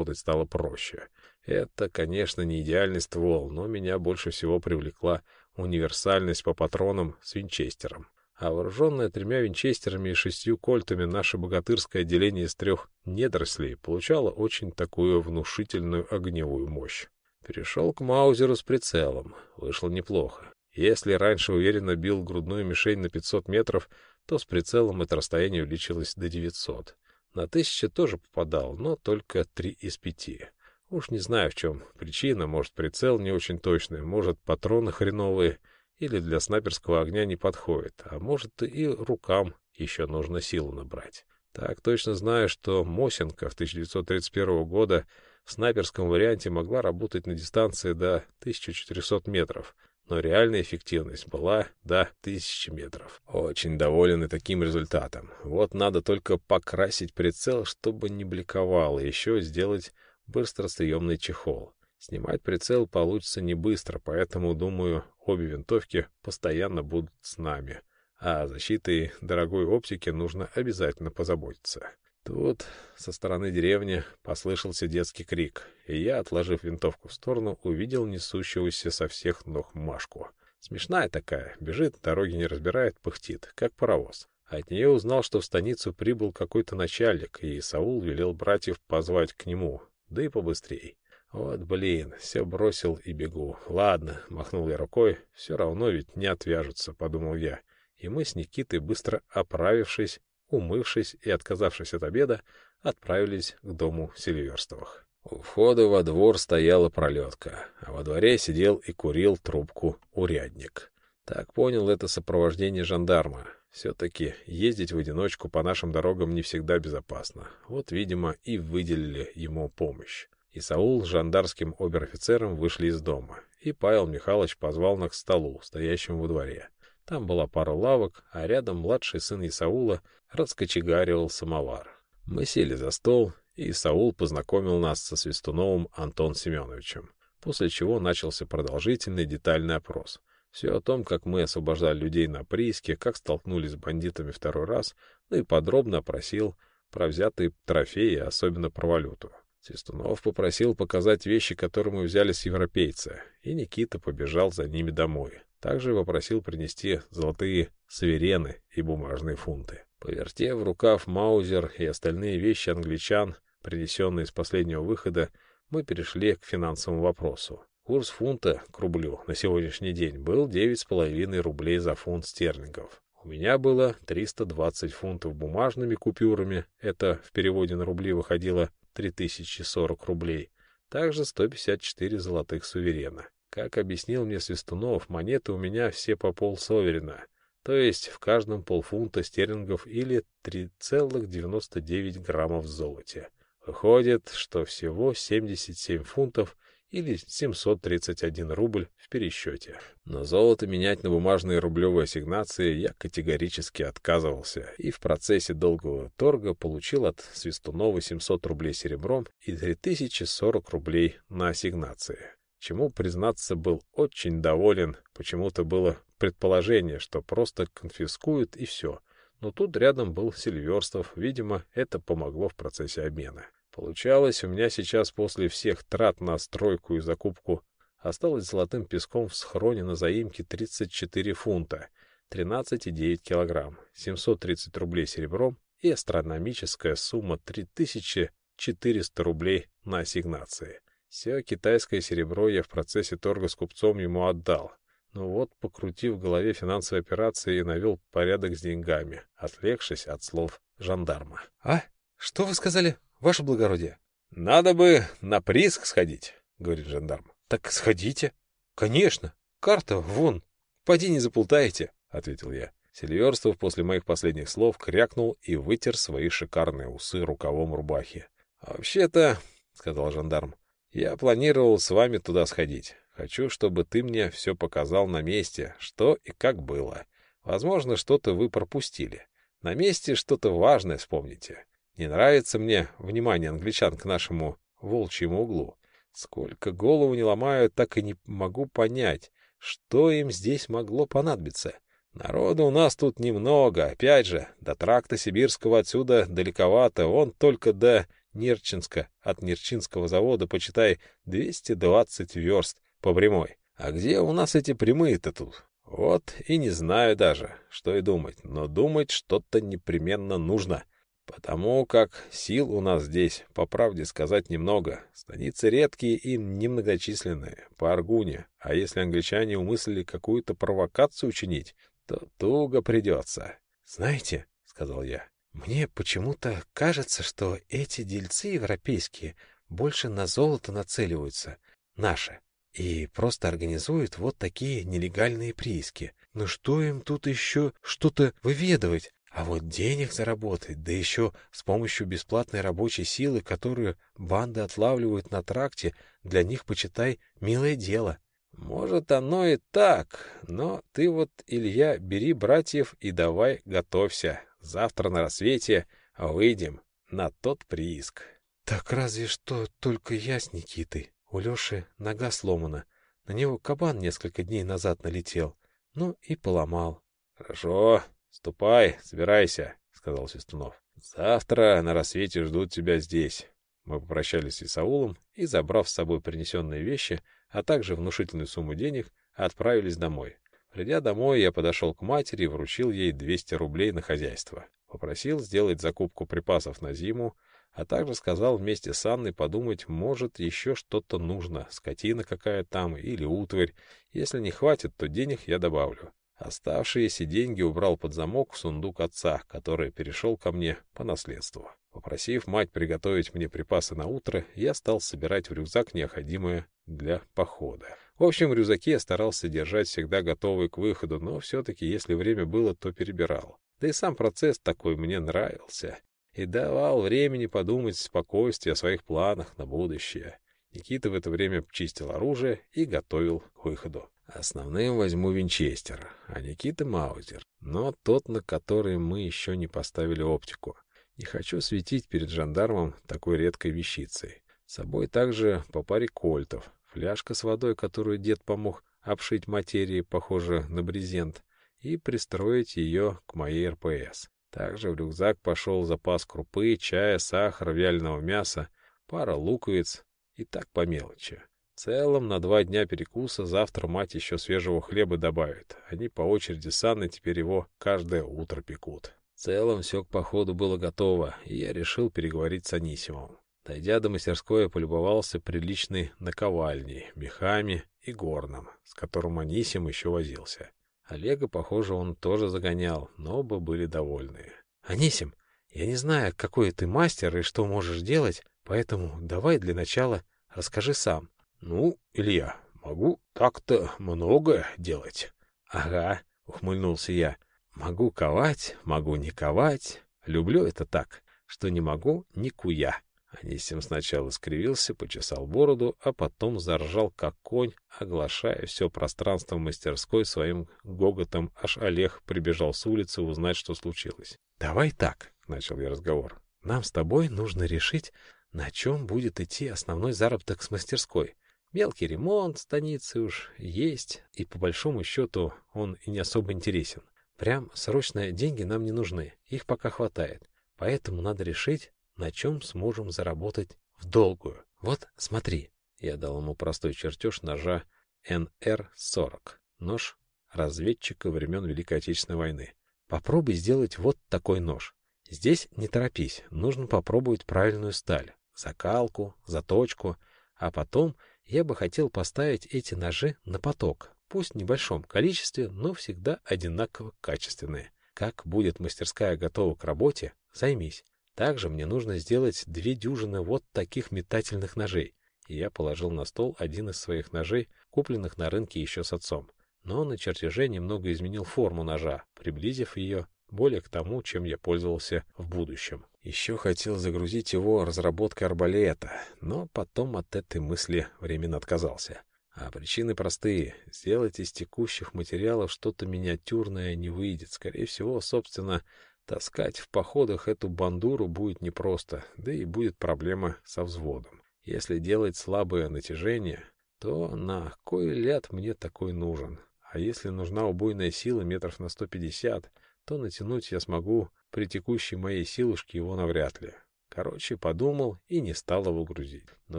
работать стало проще. Это, конечно, не идеальный ствол, но меня больше всего привлекла универсальность по патронам с винчестером. А вооруженное тремя винчестерами и шестью кольтами наше богатырское отделение из трех недорослей получало очень такую внушительную огневую мощь. Перешел к Маузеру с прицелом. Вышло неплохо. Если раньше уверенно бил грудную мишень на 500 метров, то с прицелом это расстояние увеличилось до 900. На 1000 тоже попадал, но только 3 из 5. Уж не знаю, в чем причина. Может, прицел не очень точный, может, патроны хреновые, или для снайперского огня не подходит, а может, и рукам еще нужно силу набрать. Так точно знаю, что Мосинка в 1931 года в снайперском варианте могла работать на дистанции до 1400 метров, но реальная эффективность была до 1000 метров. Очень доволен и таким результатом. Вот надо только покрасить прицел, чтобы не бликовал, и еще сделать быстросъемный чехол. Снимать прицел получится не быстро, поэтому, думаю, обе винтовки постоянно будут с нами. А защитой дорогой оптики нужно обязательно позаботиться. Тут со стороны деревни послышался детский крик, и я, отложив винтовку в сторону, увидел несущегося со всех ног Машку. Смешная такая, бежит, дороги не разбирает, пыхтит, как паровоз. От нее узнал, что в станицу прибыл какой-то начальник, и Саул велел братьев позвать к нему, да и побыстрей. Вот, блин, все бросил и бегу. Ладно, махнул я рукой, все равно ведь не отвяжутся, подумал я. И мы с Никитой, быстро оправившись, умывшись и отказавшись от обеда, отправились к дому Сильверстовых. У входа во двор стояла пролетка, а во дворе сидел и курил трубку урядник. Так понял это сопровождение жандарма. Все-таки ездить в одиночку по нашим дорогам не всегда безопасно. Вот, видимо, и выделили ему помощь. И Саул с жандарским обер-офицером вышли из дома, и Павел Михайлович позвал нас к столу, стоящему во дворе. Там была пара лавок, а рядом младший сын Исаула раскочегаривал самовар. Мы сели за стол, и Саул познакомил нас со Свистуновым Антон Семеновичем, после чего начался продолжительный детальный опрос. Все о том, как мы освобождали людей на прииске, как столкнулись с бандитами второй раз, ну и подробно опросил про взятые трофеи, особенно про валюту. Свистунов попросил показать вещи, которые мы взяли с европейца, и Никита побежал за ними домой. Также попросил принести золотые суверены и бумажные фунты. Повертев в рукав маузер и остальные вещи англичан, принесенные с последнего выхода, мы перешли к финансовому вопросу. Курс фунта к рублю на сегодняшний день был 9,5 рублей за фунт стерлингов. У меня было 320 фунтов бумажными купюрами, это в переводе на рубли выходило 3040 рублей, также 154 золотых суверена. Как объяснил мне Свистунов, монеты у меня все по полсоверена, то есть в каждом полфунта стерлингов или 3,99 граммов в золоте. Выходит, что всего 77 фунтов или 731 рубль в пересчете. Но золото менять на бумажные рублевые ассигнации я категорически отказывался и в процессе долгого торга получил от Свистунова 700 рублей серебром и 3040 рублей на ассигнации. Чему, признаться, был очень доволен, почему-то было предположение, что просто конфискуют и все. Но тут рядом был Сильверстов, видимо, это помогло в процессе обмена. Получалось, у меня сейчас после всех трат на стройку и закупку осталось золотым песком в схроне на заимке 34 фунта, 13,9 килограмм, 730 рублей серебром и астрономическая сумма 3400 рублей на ассигнации. Все китайское серебро я в процессе торга с купцом ему отдал. Но вот, покрутив в голове финансовые операции, навел порядок с деньгами, отвлекшись от слов жандарма. — А? Что вы сказали? ваше благородие. — Надо бы на прииск сходить, — говорит жандарм. — Так сходите. — Конечно. Карта вон. Поди не заплутаете, — ответил я. Сильверстов после моих последних слов крякнул и вытер свои шикарные усы рукавом рубахи. — Вообще-то, — сказал жандарм, — я планировал с вами туда сходить. Хочу, чтобы ты мне все показал на месте, что и как было. Возможно, что-то вы пропустили. На месте что-то важное вспомните. Не нравится мне внимание англичан к нашему волчьему углу. Сколько голову не ломаю, так и не могу понять, что им здесь могло понадобиться. Народу у нас тут немного, опять же, до тракта сибирского отсюда далековато, он только до Нерчинска от Нерчинского завода, почитай, 220 верст по прямой. А где у нас эти прямые-то тут? Вот и не знаю даже, что и думать, но думать что-то непременно нужно. Потому как сил у нас здесь, по правде сказать, немного. Станицы редкие и немногочисленные, по Аргуне. А если англичане умыслили какую-то провокацию учинить, то туго придется. — Знаете, — сказал я, — мне почему-то кажется, что эти дельцы европейские больше на золото нацеливаются, наши, и просто организуют вот такие нелегальные прииски. Ну что им тут еще что-то выведывать? А вот денег заработать, да еще с помощью бесплатной рабочей силы, которую банды отлавливают на тракте, для них, почитай, милое дело. Может, оно и так, но ты вот, Илья, бери братьев и давай готовься. Завтра на рассвете выйдем на тот прииск. Так разве что только я с Никитой. У Леши нога сломана. На него кабан несколько дней назад налетел. Ну и поломал. — Хорошо, ступай, собирайся, — сказал Свистунов. — Завтра на рассвете ждут тебя здесь. Мы попрощались с Исаулом и, забрав с собой принесенные вещи, а также внушительную сумму денег, отправились домой. Придя домой, я подошел к матери и вручил ей 200 рублей на хозяйство. Попросил сделать закупку припасов на зиму, а также сказал вместе с Анной подумать, может, еще что-то нужно, скотина какая там или утварь. Если не хватит, то денег я добавлю. Оставшиеся деньги убрал под замок в сундук отца, который перешел ко мне по наследству. Попросив мать приготовить мне припасы на утро, я стал собирать в рюкзак необходимое для похода. В общем, в рюкзаке я старался держать всегда готовый к выходу, но все-таки, если время было, то перебирал. Да и сам процесс такой мне нравился и давал времени подумать спокойствие о своих планах на будущее. Никита в это время чистил оружие и готовил к выходу. Основным возьму Винчестер, а Никита Маузер, но тот, на который мы еще не поставили оптику. Не хочу светить перед жандармом такой редкой вещицей. С собой также по паре кольтов, фляжка с водой, которую дед помог обшить материи, похоже на брезент, и пристроить ее к моей РПС. Также в рюкзак пошел запас крупы, чая, сахара, вяленого мяса, пара луковиц и так по мелочи. В целом, на два дня перекуса завтра мать еще свежего хлеба добавит. Они по очереди с Анной теперь его каждое утро пекут. В целом, все к походу было готово, и я решил переговорить с Анисимовым. Дойдя до мастерской, полюбовался приличной наковальней, мехами и горном, с которым Анисим еще возился. Олега, похоже, он тоже загонял, но оба были довольны. — Анисим, я не знаю, какой ты мастер и что можешь делать, поэтому давай для начала расскажи сам. — Ну, Илья, могу так-то много делать. — Ага, — ухмыльнулся я. — Могу ковать, могу не ковать. Люблю это так, что не могу ни куя. Анисим сначала скривился, почесал бороду, а потом заржал, как конь, оглашая все пространство мастерской своим гоготом, аж Олег прибежал с улицы узнать, что случилось. — Давай так, — начал я разговор. — Нам с тобой нужно решить, на чем будет идти основной заработок с мастерской. Мелкий ремонт станицы уж есть, и по большому счету он и не особо интересен. Прям срочно деньги нам не нужны, их пока хватает. Поэтому надо решить, на чем сможем заработать в долгую. Вот, смотри. Я дал ему простой чертеж ножа НР-40. Нож разведчика времен Великой Отечественной войны. Попробуй сделать вот такой нож. Здесь не торопись, нужно попробовать правильную сталь, закалку, заточку, а потом я бы хотел поставить эти ножи на поток, пусть в небольшом количестве, но всегда одинаково качественные. Как будет мастерская готова к работе, займись. Также мне нужно сделать две дюжины вот таких метательных ножей. И я положил на стол один из своих ножей, купленных на рынке еще с отцом. Но на чертеже немного изменил форму ножа, приблизив ее более к тому, чем я пользовался в будущем. Еще хотел загрузить его разработкой арбалета, но потом от этой мысли временно отказался. А причины простые. Сделать из текущих материалов что-то миниатюрное не выйдет. Скорее всего, собственно, Таскать в походах эту бандуру будет непросто, да и будет проблема со взводом. Если делать слабое натяжение, то на кой ляд мне такой нужен? А если нужна убойная сила метров на 150, то натянуть я смогу при текущей моей силушке его навряд ли. Короче, подумал и не стал его грузить. Но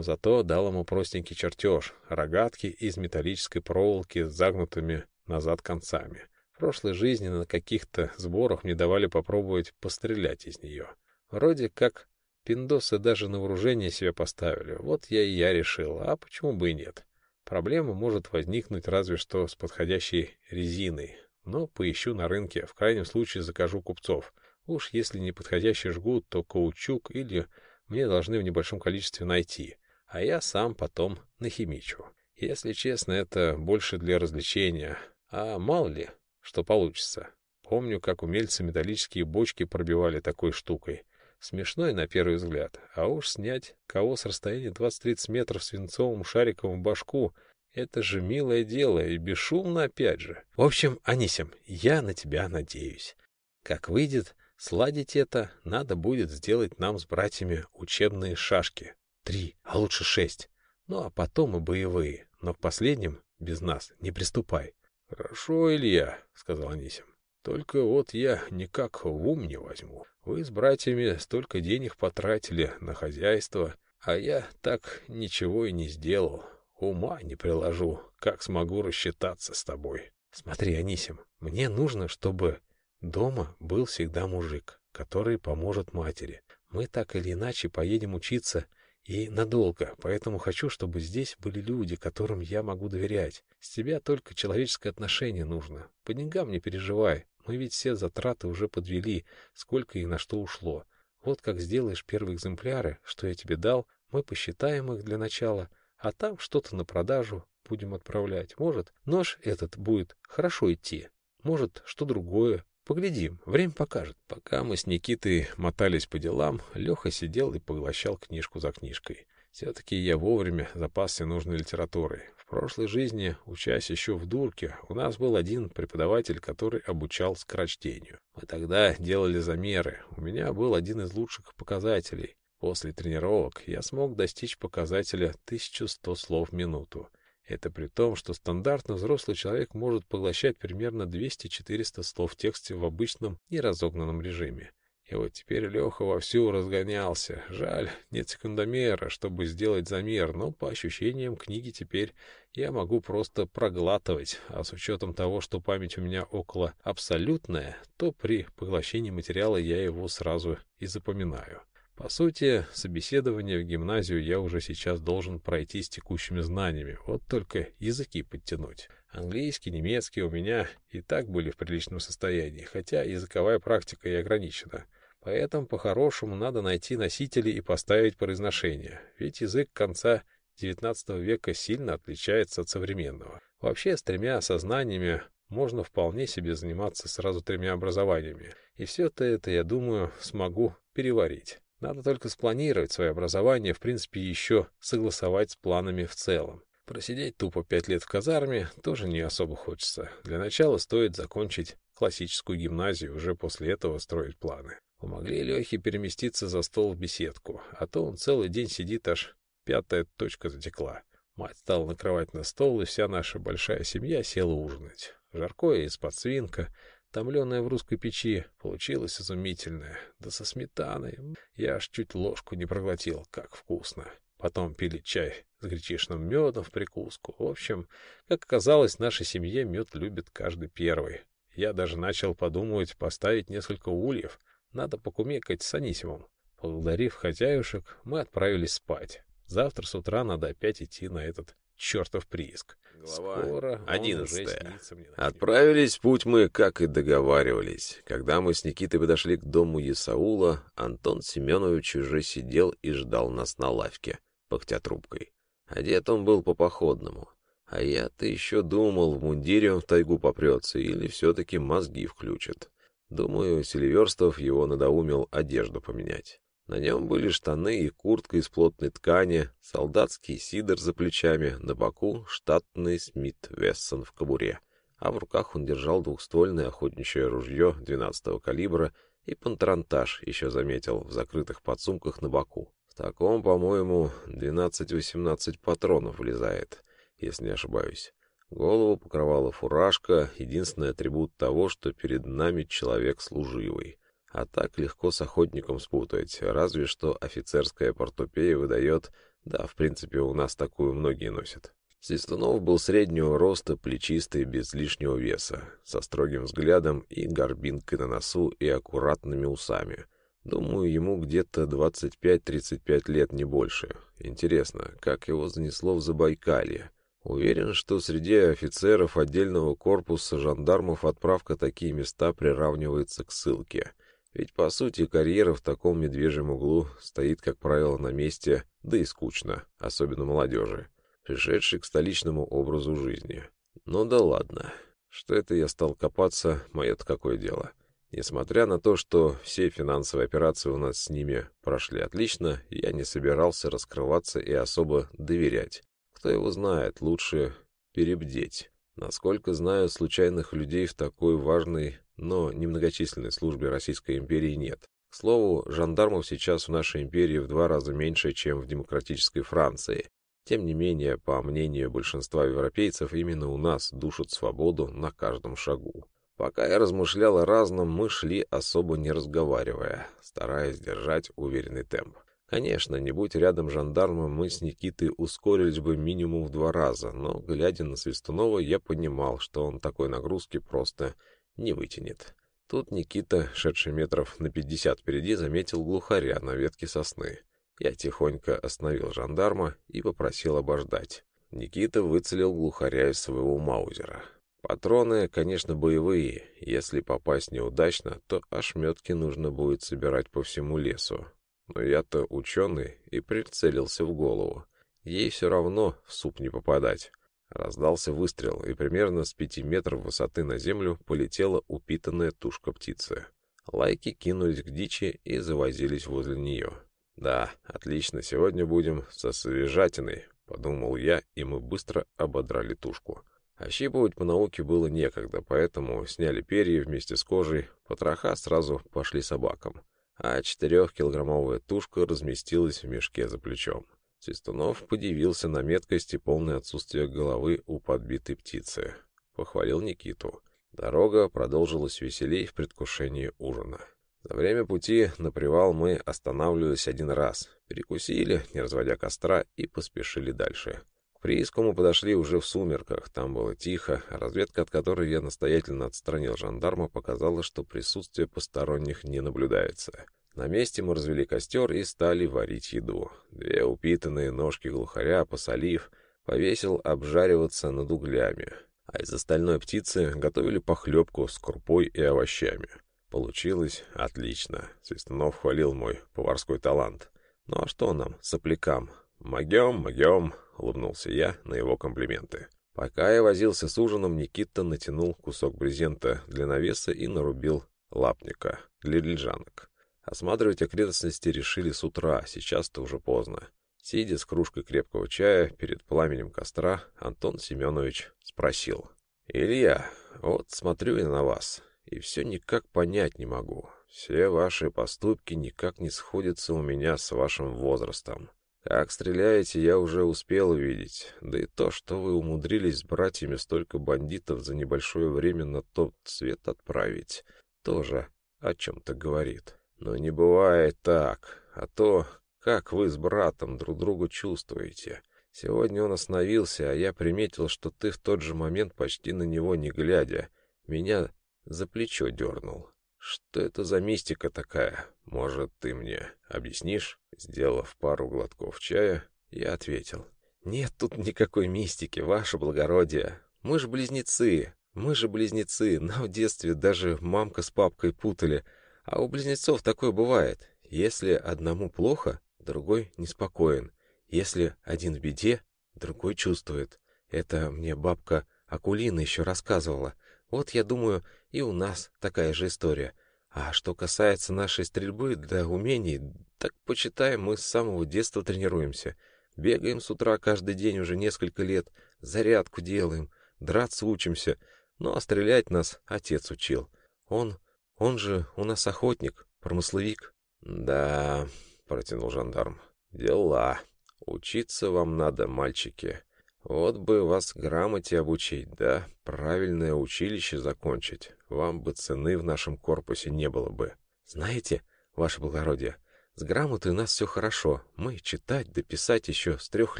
зато дал ему простенький чертеж — рогатки из металлической проволоки с загнутыми назад концами. Прошлой жизни на каких-то сборах мне давали попробовать пострелять из нее. Вроде как пиндосы даже на вооружение себе поставили. Вот я и я решил, а почему бы и нет? Проблема может возникнуть разве что с подходящей резиной. Но поищу на рынке, в крайнем случае закажу купцов. Уж если не подходящий жгут, то каучук или мне должны в небольшом количестве найти, а я сам потом нахимичу. Если честно, это больше для развлечения, а мало ли, что получится. Помню, как умельцы металлические бочки пробивали такой штукой. Смешной на первый взгляд, а уж снять кого с расстояния 20-30 метров свинцовым шариком в башку — это же милое дело и бесшумно опять же. В общем, Анисим, я на тебя надеюсь. Как выйдет, Сладить это надо будет сделать нам с братьями учебные шашки. Три, а лучше шесть. Ну, а потом и боевые. Но к последним без нас не приступай. — Хорошо, Илья, — сказал Анисим. — Только вот я никак в ум не возьму. Вы с братьями столько денег потратили на хозяйство, а я так ничего и не сделал. Ума не приложу, как смогу рассчитаться с тобой. — Смотри, Анисим, мне нужно, чтобы Дома был всегда мужик, который поможет матери. Мы так или иначе поедем учиться и надолго, поэтому хочу, чтобы здесь были люди, которым я могу доверять. С тебя только человеческое отношение нужно. По деньгам не переживай, мы ведь все затраты уже подвели, сколько и на что ушло. Вот как сделаешь первые экземпляры, что я тебе дал, мы посчитаем их для начала, а там что-то на продажу будем отправлять. Может, нож этот будет хорошо идти, может, что другое, Поглядим, время покажет. Пока мы с Никитой мотались по делам, Леха сидел и поглощал книжку за книжкой. Все-таки я вовремя запасся нужной литературой. В прошлой жизни, учась еще в дурке, у нас был один преподаватель, который обучал скорочтению. Мы тогда делали замеры. У меня был один из лучших показателей. После тренировок я смог достичь показателя 1100 слов в минуту. Это при том, что стандартно взрослый человек может поглощать примерно 200-400 слов в тексте в обычном неразогнанном режиме. И вот теперь Леха вовсю разгонялся. Жаль, нет секундомера, чтобы сделать замер, но по ощущениям книги теперь я могу просто проглатывать, а с учетом того, что память у меня около абсолютная, то при поглощении материала я его сразу и запоминаю. По сути, собеседование в гимназию я уже сейчас должен пройти с текущими знаниями, вот только языки подтянуть. Английский, немецкий у меня и так были в приличном состоянии, хотя языковая практика и ограничена. Поэтому по-хорошему надо найти носители и поставить произношение, ведь язык конца XIX века сильно отличается от современного. Вообще, с тремя сознаниями можно вполне себе заниматься сразу тремя образованиями, и все-то это, я думаю, смогу переварить. Надо только спланировать свое образование, в принципе, еще согласовать с планами в целом. Просидеть тупо пять лет в казарме тоже не особо хочется. Для начала стоит закончить классическую гимназию, уже после этого строить планы. Помогли Лехе переместиться за стол в беседку, а то он целый день сидит, аж пятая точка затекла. Мать стала накрывать на стол, и вся наша большая семья села ужинать. Жаркое из-под свинка, томленная в русской печи, получилась изумительная. Да со сметаной. Я аж чуть ложку не проглотил, как вкусно. Потом пили чай с гречишным медом в прикуску. В общем, как оказалось, нашей семье мед любит каждый первый. Я даже начал подумывать поставить несколько ульев. Надо покумекать с Анисимом. Поблагодарив хозяюшек, мы отправились спать. Завтра с утра надо опять идти на этот чертов прииск. Глава одиннадцатая. Отправились в путь мы, как и договаривались. Когда мы с Никитой подошли к дому Исаула, Антон Семенович уже сидел и ждал нас на лавке, пыхтя трубкой. Одет он был по-походному. А я-то еще думал, в мундире он в тайгу попрется или все-таки мозги включит. Думаю, Селиверстов его надоумил одежду поменять. На нем были штаны и куртка из плотной ткани, солдатский сидор за плечами, на боку штатный Смит Вессон в кобуре, а в руках он держал двухствольное охотничье ружье 12-го калибра и пантарантаж еще заметил в закрытых подсумках на боку. В таком, по-моему, 12-18 патронов влезает, если не ошибаюсь. Голову покрывала фуражка, единственный атрибут того, что перед нами человек служивый. А так легко с охотником спутать, разве что офицерская портупея выдает, да, в принципе, у нас такую многие носят. Свистунов был среднего роста, плечистый, без лишнего веса, со строгим взглядом и горбинкой на носу и аккуратными усами. Думаю, ему где-то 25-35 лет, не больше. Интересно, как его занесло в Забайкалье? Уверен, что среди офицеров отдельного корпуса жандармов отправка такие места приравнивается к ссылке. Ведь, по сути, карьера в таком медвежьем углу стоит, как правило, на месте, да и скучно, особенно молодежи, пришедшей к столичному образу жизни. Ну да ладно. Что это я стал копаться, мое-то какое дело. Несмотря на то, что все финансовые операции у нас с ними прошли отлично, я не собирался раскрываться и особо доверять. Кто его знает, лучше перебдеть. Насколько знаю, случайных людей в такой важной, но немногочисленной службе Российской империи нет. К слову, жандармов сейчас в нашей империи в два раза меньше, чем в демократической Франции. Тем не менее, по мнению большинства европейцев, именно у нас душат свободу на каждом шагу. Пока я размышлял о разном, мы шли особо не разговаривая, стараясь держать уверенный темп. Конечно, не будь рядом жандарма, мы с Никитой ускорились бы минимум в два раза, но, глядя на Свистунова, я понимал, что он такой нагрузки просто не вытянет. Тут Никита, шедший метров на пятьдесят впереди, заметил глухаря на ветке сосны. Я тихонько остановил жандарма и попросил обождать. Никита выцелил глухаря из своего маузера. Патроны, конечно, боевые. Если попасть неудачно, то ошметки нужно будет собирать по всему лесу. Но я-то ученый и прицелился в голову. Ей все равно в суп не попадать. Раздался выстрел, и примерно с пяти метров высоты на землю полетела упитанная тушка птицы. Лайки кинулись к дичи и завозились возле нее. «Да, отлично, сегодня будем со свежатиной», — подумал я, и мы быстро ободрали тушку. Ощипывать по науке было некогда, поэтому сняли перья вместе с кожей, потроха сразу пошли собакам а четырехкилограммовая тушка разместилась в мешке за плечом. Свистунов подивился на меткость и полное отсутствие головы у подбитой птицы. Похвалил Никиту. Дорога продолжилась веселей в предвкушении ужина. За время пути на привал мы останавливались один раз, перекусили, не разводя костра, и поспешили дальше. Прииску подошли уже в сумерках, там было тихо, а разведка, от которой я настоятельно отстранил жандарма, показала, что присутствие посторонних не наблюдается. На месте мы развели костер и стали варить еду. Две упитанные ножки глухаря, посолив, повесил обжариваться над углями, а из остальной птицы готовили похлебку с крупой и овощами. Получилось отлично. Свистунов хвалил мой поварской талант. Ну а что нам, соплякам? Могем, могем. — улыбнулся я на его комплименты. Пока я возился с ужином, Никита натянул кусок брезента для навеса и нарубил лапника для лежанок. Осматривать окрестности решили с утра, сейчас-то уже поздно. Сидя с кружкой крепкого чая перед пламенем костра, Антон Семенович спросил. «Илья, вот смотрю я на вас, и все никак понять не могу. Все ваши поступки никак не сходятся у меня с вашим возрастом. Как стреляете, я уже успел увидеть. Да и то, что вы умудрились с братьями столько бандитов за небольшое время на тот свет отправить, тоже о чем-то говорит. Но не бывает так. А то, как вы с братом друг другу чувствуете. Сегодня он остановился, а я приметил, что ты в тот же момент, почти на него не глядя, меня за плечо дернул. Что это за мистика такая? Может, ты мне объяснишь? Сделав пару глотков чая, я ответил. Нет тут никакой мистики, ваше благородие. Мы же близнецы. Мы же близнецы. Нам в детстве даже мамка с папкой путали. А у близнецов такое бывает. Если одному плохо, другой неспокоен. Если один в беде, другой чувствует. Это мне бабка Акулина еще рассказывала. Вот, я думаю, и у нас такая же история. А что касается нашей стрельбы для умений, так почитаем, мы с самого детства тренируемся. Бегаем с утра каждый день уже несколько лет, зарядку делаем, драться учимся. Ну, а стрелять нас отец учил. Он, он же у нас охотник, промысловик. Да, протянул жандарм. Дела. Учиться вам надо, мальчики. Вот бы вас грамоте обучить, да, правильное училище закончить. Вам бы цены в нашем корпусе не было бы. Знаете, ваше благородие, с грамотой у нас все хорошо. Мы читать да писать еще с трех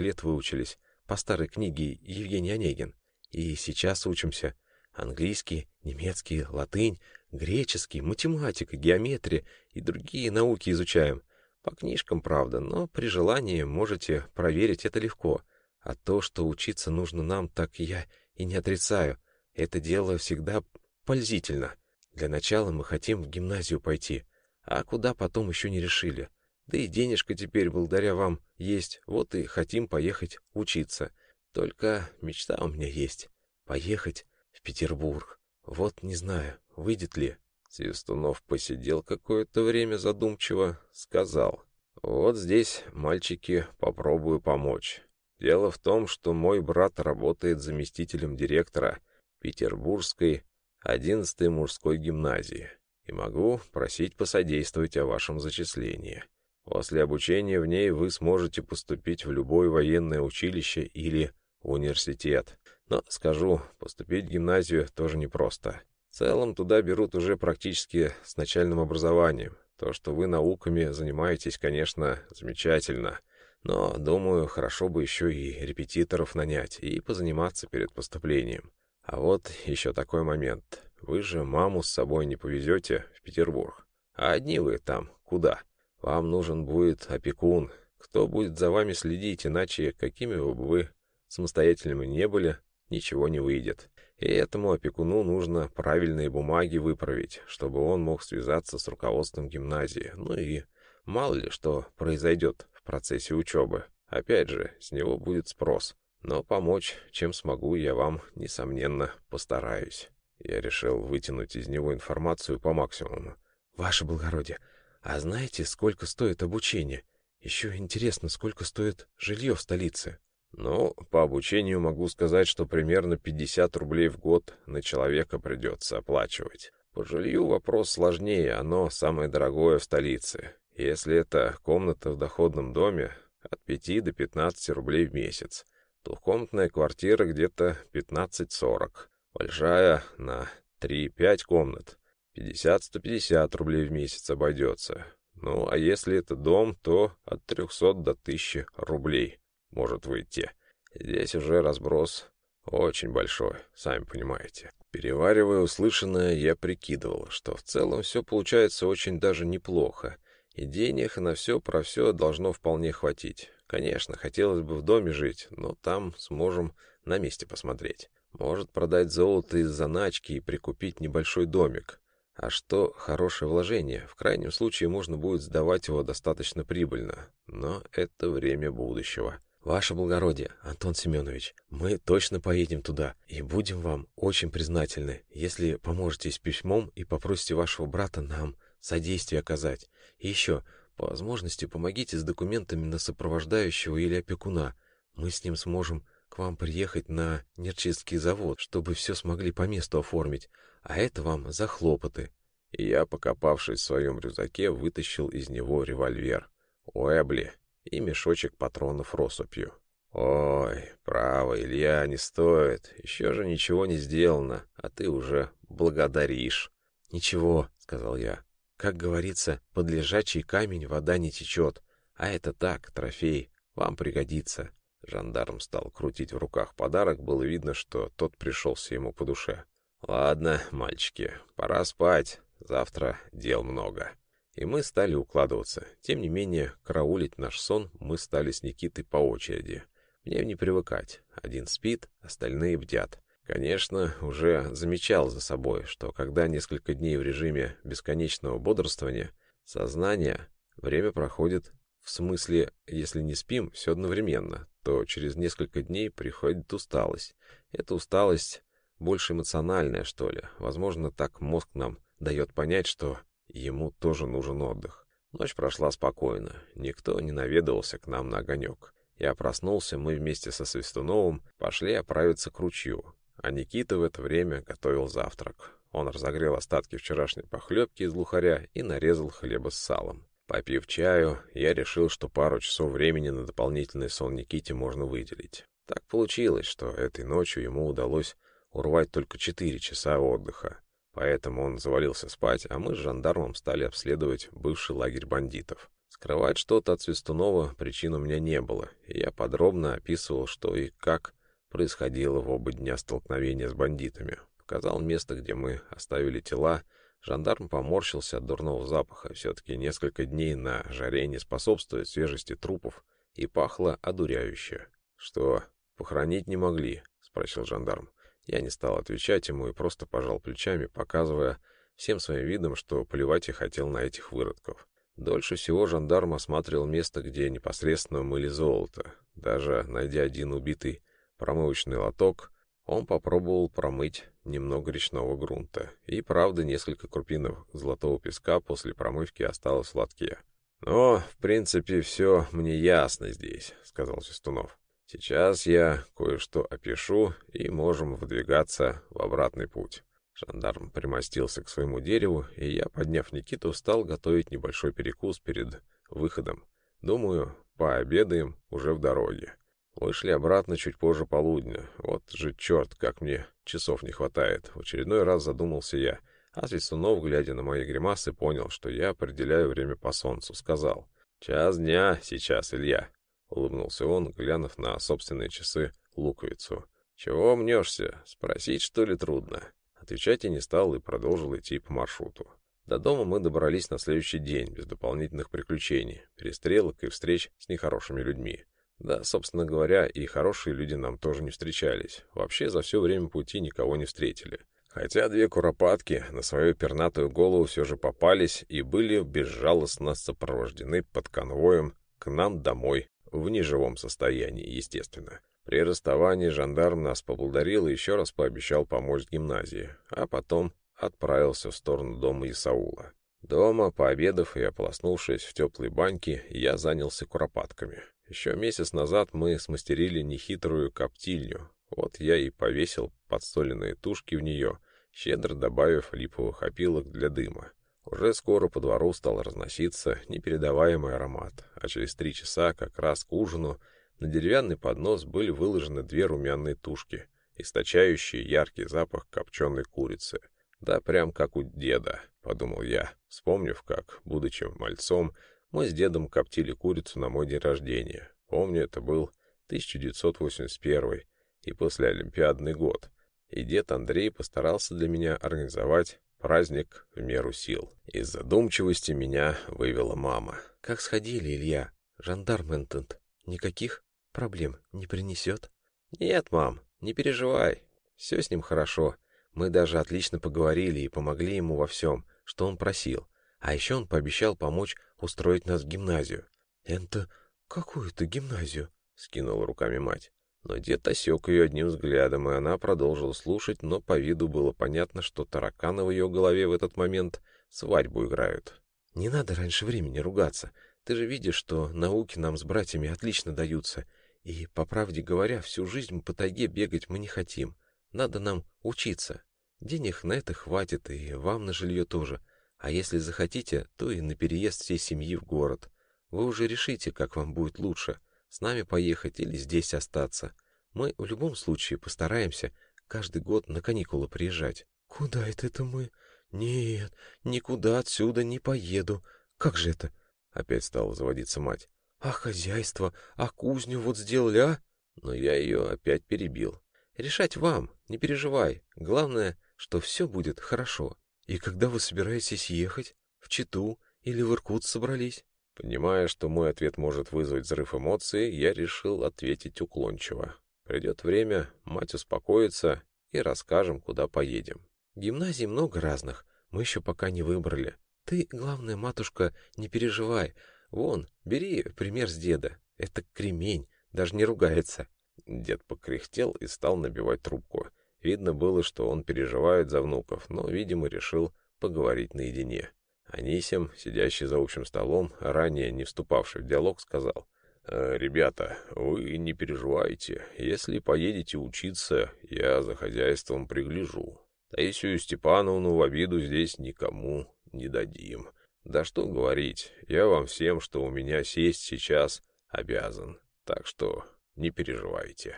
лет выучились по старой книге Евгений Онегин. И сейчас учимся. Английский, немецкий, латынь, греческий, математика, геометрия и другие науки изучаем. По книжкам, правда, но при желании можете проверить это легко. А то, что учиться нужно нам, так я и не отрицаю. Это дело всегда пользительно. Для начала мы хотим в гимназию пойти, а куда потом еще не решили. Да и денежка теперь, благодаря вам, есть, вот и хотим поехать учиться. Только мечта у меня есть — поехать в Петербург. Вот не знаю, выйдет ли. Свистунов посидел какое-то время задумчиво, сказал. «Вот здесь, мальчики, попробую помочь. Дело в том, что мой брат работает заместителем директора Петербургской 11-й мужской гимназии, и могу просить посодействовать о вашем зачислении. После обучения в ней вы сможете поступить в любое военное училище или университет. Но, скажу, поступить в гимназию тоже непросто. В целом туда берут уже практически с начальным образованием. То, что вы науками занимаетесь, конечно, замечательно. Но, думаю, хорошо бы еще и репетиторов нанять и позаниматься перед поступлением. А вот еще такой момент. Вы же маму с собой не повезете в Петербург. А одни вы там куда? Вам нужен будет опекун. Кто будет за вами следить, иначе какими бы вы самостоятельными не были, ничего не выйдет. И этому опекуну нужно правильные бумаги выправить, чтобы он мог связаться с руководством гимназии. Ну и мало ли что произойдет в процессе учебы. Опять же, с него будет спрос. Но помочь, чем смогу, я вам, несомненно, постараюсь. Я решил вытянуть из него информацию по максимуму. «Ваше благородие, а знаете, сколько стоит обучение? Еще интересно, сколько стоит жилье в столице? Ну, по обучению могу сказать, что примерно 50 рублей в год на человека придется оплачивать. По жилью вопрос сложнее, оно самое дорогое в столице. Если это комната в доходном доме, от 5 до 15 рублей в месяц. Двухкомнатная квартира где-то 15-40. Большая на 3-5 комнат 50-150 рублей в месяц обойдется. Ну, а если это дом, то от 300 до 1000 рублей может выйти. Здесь уже разброс очень большой, сами понимаете. Переваривая услышанное, я прикидывал, что в целом все получается очень даже неплохо, и денег на все про все должно вполне хватить. Конечно, хотелось бы в доме жить, но там сможем на месте посмотреть. Может продать золото из заначки и прикупить небольшой домик. А что хорошее вложение? В крайнем случае можно будет сдавать его достаточно прибыльно. Но это время будущего. «Ваше благородие, Антон Семенович, мы точно поедем туда и будем вам очень признательны, если поможете с письмом и попросите вашего брата нам содействие оказать. И еще, по возможности, помогите с документами на сопровождающего или опекуна. Мы с ним сможем к вам приехать на нерчистский завод, чтобы все смогли по месту оформить, а это вам за хлопоты». И я, покопавшись в своем рюкзаке, вытащил из него револьвер. Уэбли и мешочек патронов россыпью. «Ой, право, Илья, не стоит. Еще же ничего не сделано, а ты уже благодаришь». «Ничего», — сказал я. «Как говорится, под лежачий камень вода не течет. А это так, трофей. Вам пригодится». Жандарм стал крутить в руках подарок, было видно, что тот пришелся ему по душе. «Ладно, мальчики, пора спать. Завтра дел много». И мы стали укладываться. Тем не менее, караулить наш сон мы стали с Никитой по очереди. Мне не привыкать. Один спит, остальные бдят. Конечно, уже замечал за собой, что когда несколько дней в режиме бесконечного бодрствования, сознание, время проходит, в смысле, если не спим, все одновременно, то через несколько дней приходит усталость. Эта усталость больше эмоциональная, что ли. Возможно, так мозг нам дает понять, что Ему тоже нужен отдых. Ночь прошла спокойно. Никто не наведывался к нам на огонек. Я проснулся, мы вместе со Свистуновым пошли оправиться к ручью. А Никита в это время готовил завтрак. Он разогрел остатки вчерашней похлебки из лухаря и нарезал хлеба с салом. Попив чаю, я решил, что пару часов времени на дополнительный сон Никите можно выделить. Так получилось, что этой ночью ему удалось урвать только четыре часа отдыха. Поэтому он завалился спать, а мы с жандармом стали обследовать бывший лагерь бандитов. Скрывать что-то от Свистунова причин у меня не было, и я подробно описывал, что и как происходило в оба дня столкновения с бандитами. Показал место, где мы оставили тела. Жандарм поморщился от дурного запаха. Все-таки несколько дней на жаре не способствует свежести трупов, и пахло одуряюще. «Что, похоронить не могли?» — спросил жандарм. Я не стал отвечать ему и просто пожал плечами, показывая всем своим видом, что плевать я хотел на этих выродков. Дольше всего жандарм осматривал место, где непосредственно мыли золото. Даже найдя один убитый промывочный лоток, он попробовал промыть немного речного грунта. И, правда, несколько крупинок золотого песка после промывки осталось в лотке. «Но, в принципе, все мне ясно здесь», — сказал Свистунов. Сейчас я кое-что опишу, и можем выдвигаться в обратный путь. Жандарм примостился к своему дереву, и я, подняв Никиту, стал готовить небольшой перекус перед выходом. Думаю, пообедаем уже в дороге. Вышли обратно чуть позже полудня. Вот же черт, как мне часов не хватает. В очередной раз задумался я. А Свистунов, глядя на мои гримасы, понял, что я определяю время по солнцу. Сказал, «Час дня сейчас, Илья». — улыбнулся он, глянув на собственные часы луковицу. «Чего мнешься? Спросить, что ли, трудно?» Отвечать я не стал и продолжил идти по маршруту. До дома мы добрались на следующий день, без дополнительных приключений, перестрелок и встреч с нехорошими людьми. Да, собственно говоря, и хорошие люди нам тоже не встречались. Вообще, за все время пути никого не встретили. Хотя две куропатки на свою пернатую голову все же попались и были безжалостно сопровождены под конвоем к нам домой в неживом состоянии, естественно. При расставании жандарм нас поблагодарил и еще раз пообещал помочь гимназии, а потом отправился в сторону дома Исаула. Дома, пообедав и ополоснувшись в теплой баньке, я занялся куропатками. Еще месяц назад мы смастерили нехитрую коптильню. Вот я и повесил подстоленные тушки в нее, щедро добавив липовых опилок для дыма. Уже скоро по двору стал разноситься непередаваемый аромат, а через три часа, как раз к ужину, на деревянный поднос были выложены две румяные тушки, источающие яркий запах копченой курицы. «Да прям как у деда», — подумал я, вспомнив, как, будучи мальцом, мы с дедом коптили курицу на мой день рождения. Помню, это был 1981 и после Олимпиадный год, и дед Андрей постарался для меня организовать Праздник в меру сил. Из задумчивости меня вывела мама. «Как сходили, Илья? Жандарм Энтент никаких проблем не принесет?» «Нет, мам, не переживай. Все с ним хорошо. Мы даже отлично поговорили и помогли ему во всем, что он просил. А еще он пообещал помочь устроить нас в гимназию». «Это какую-то гимназию?» — скинула руками мать. Но дед осек ее одним взглядом, и она продолжила слушать, но по виду было понятно, что тараканы в ее голове в этот момент свадьбу играют. «Не надо раньше времени ругаться. Ты же видишь, что науки нам с братьями отлично даются. И, по правде говоря, всю жизнь по тайге бегать мы не хотим. Надо нам учиться. Денег на это хватит, и вам на жилье тоже. А если захотите, то и на переезд всей семьи в город. Вы уже решите, как вам будет лучше» с нами поехать или здесь остаться. Мы в любом случае постараемся каждый год на каникулы приезжать. Куда это это мы? Нет, никуда отсюда не поеду. Как же это? Опять стала заводиться мать. А хозяйство, а кузню вот сделали, а? Но я ее опять перебил. Решать вам, не переживай. Главное, что все будет хорошо. И когда вы собираетесь ехать? В Читу или в Иркут собрались? Понимая, что мой ответ может вызвать взрыв эмоций, я решил ответить уклончиво. Придет время, мать успокоится, и расскажем, куда поедем. Гимназий много разных, мы еще пока не выбрали. Ты, главное, матушка, не переживай. Вон, бери пример с деда. Это кремень, даже не ругается. Дед покряхтел и стал набивать трубку. Видно было, что он переживает за внуков, но, видимо, решил поговорить наедине. Анисим, сидящий за общим столом, ранее не вступавший в диалог, сказал, «Э, «Ребята, вы не переживайте. Если поедете учиться, я за хозяйством пригляжу. Таисию Степановну в обиду здесь никому не дадим. Да что говорить, я вам всем, что у меня сесть сейчас, обязан. Так что не переживайте».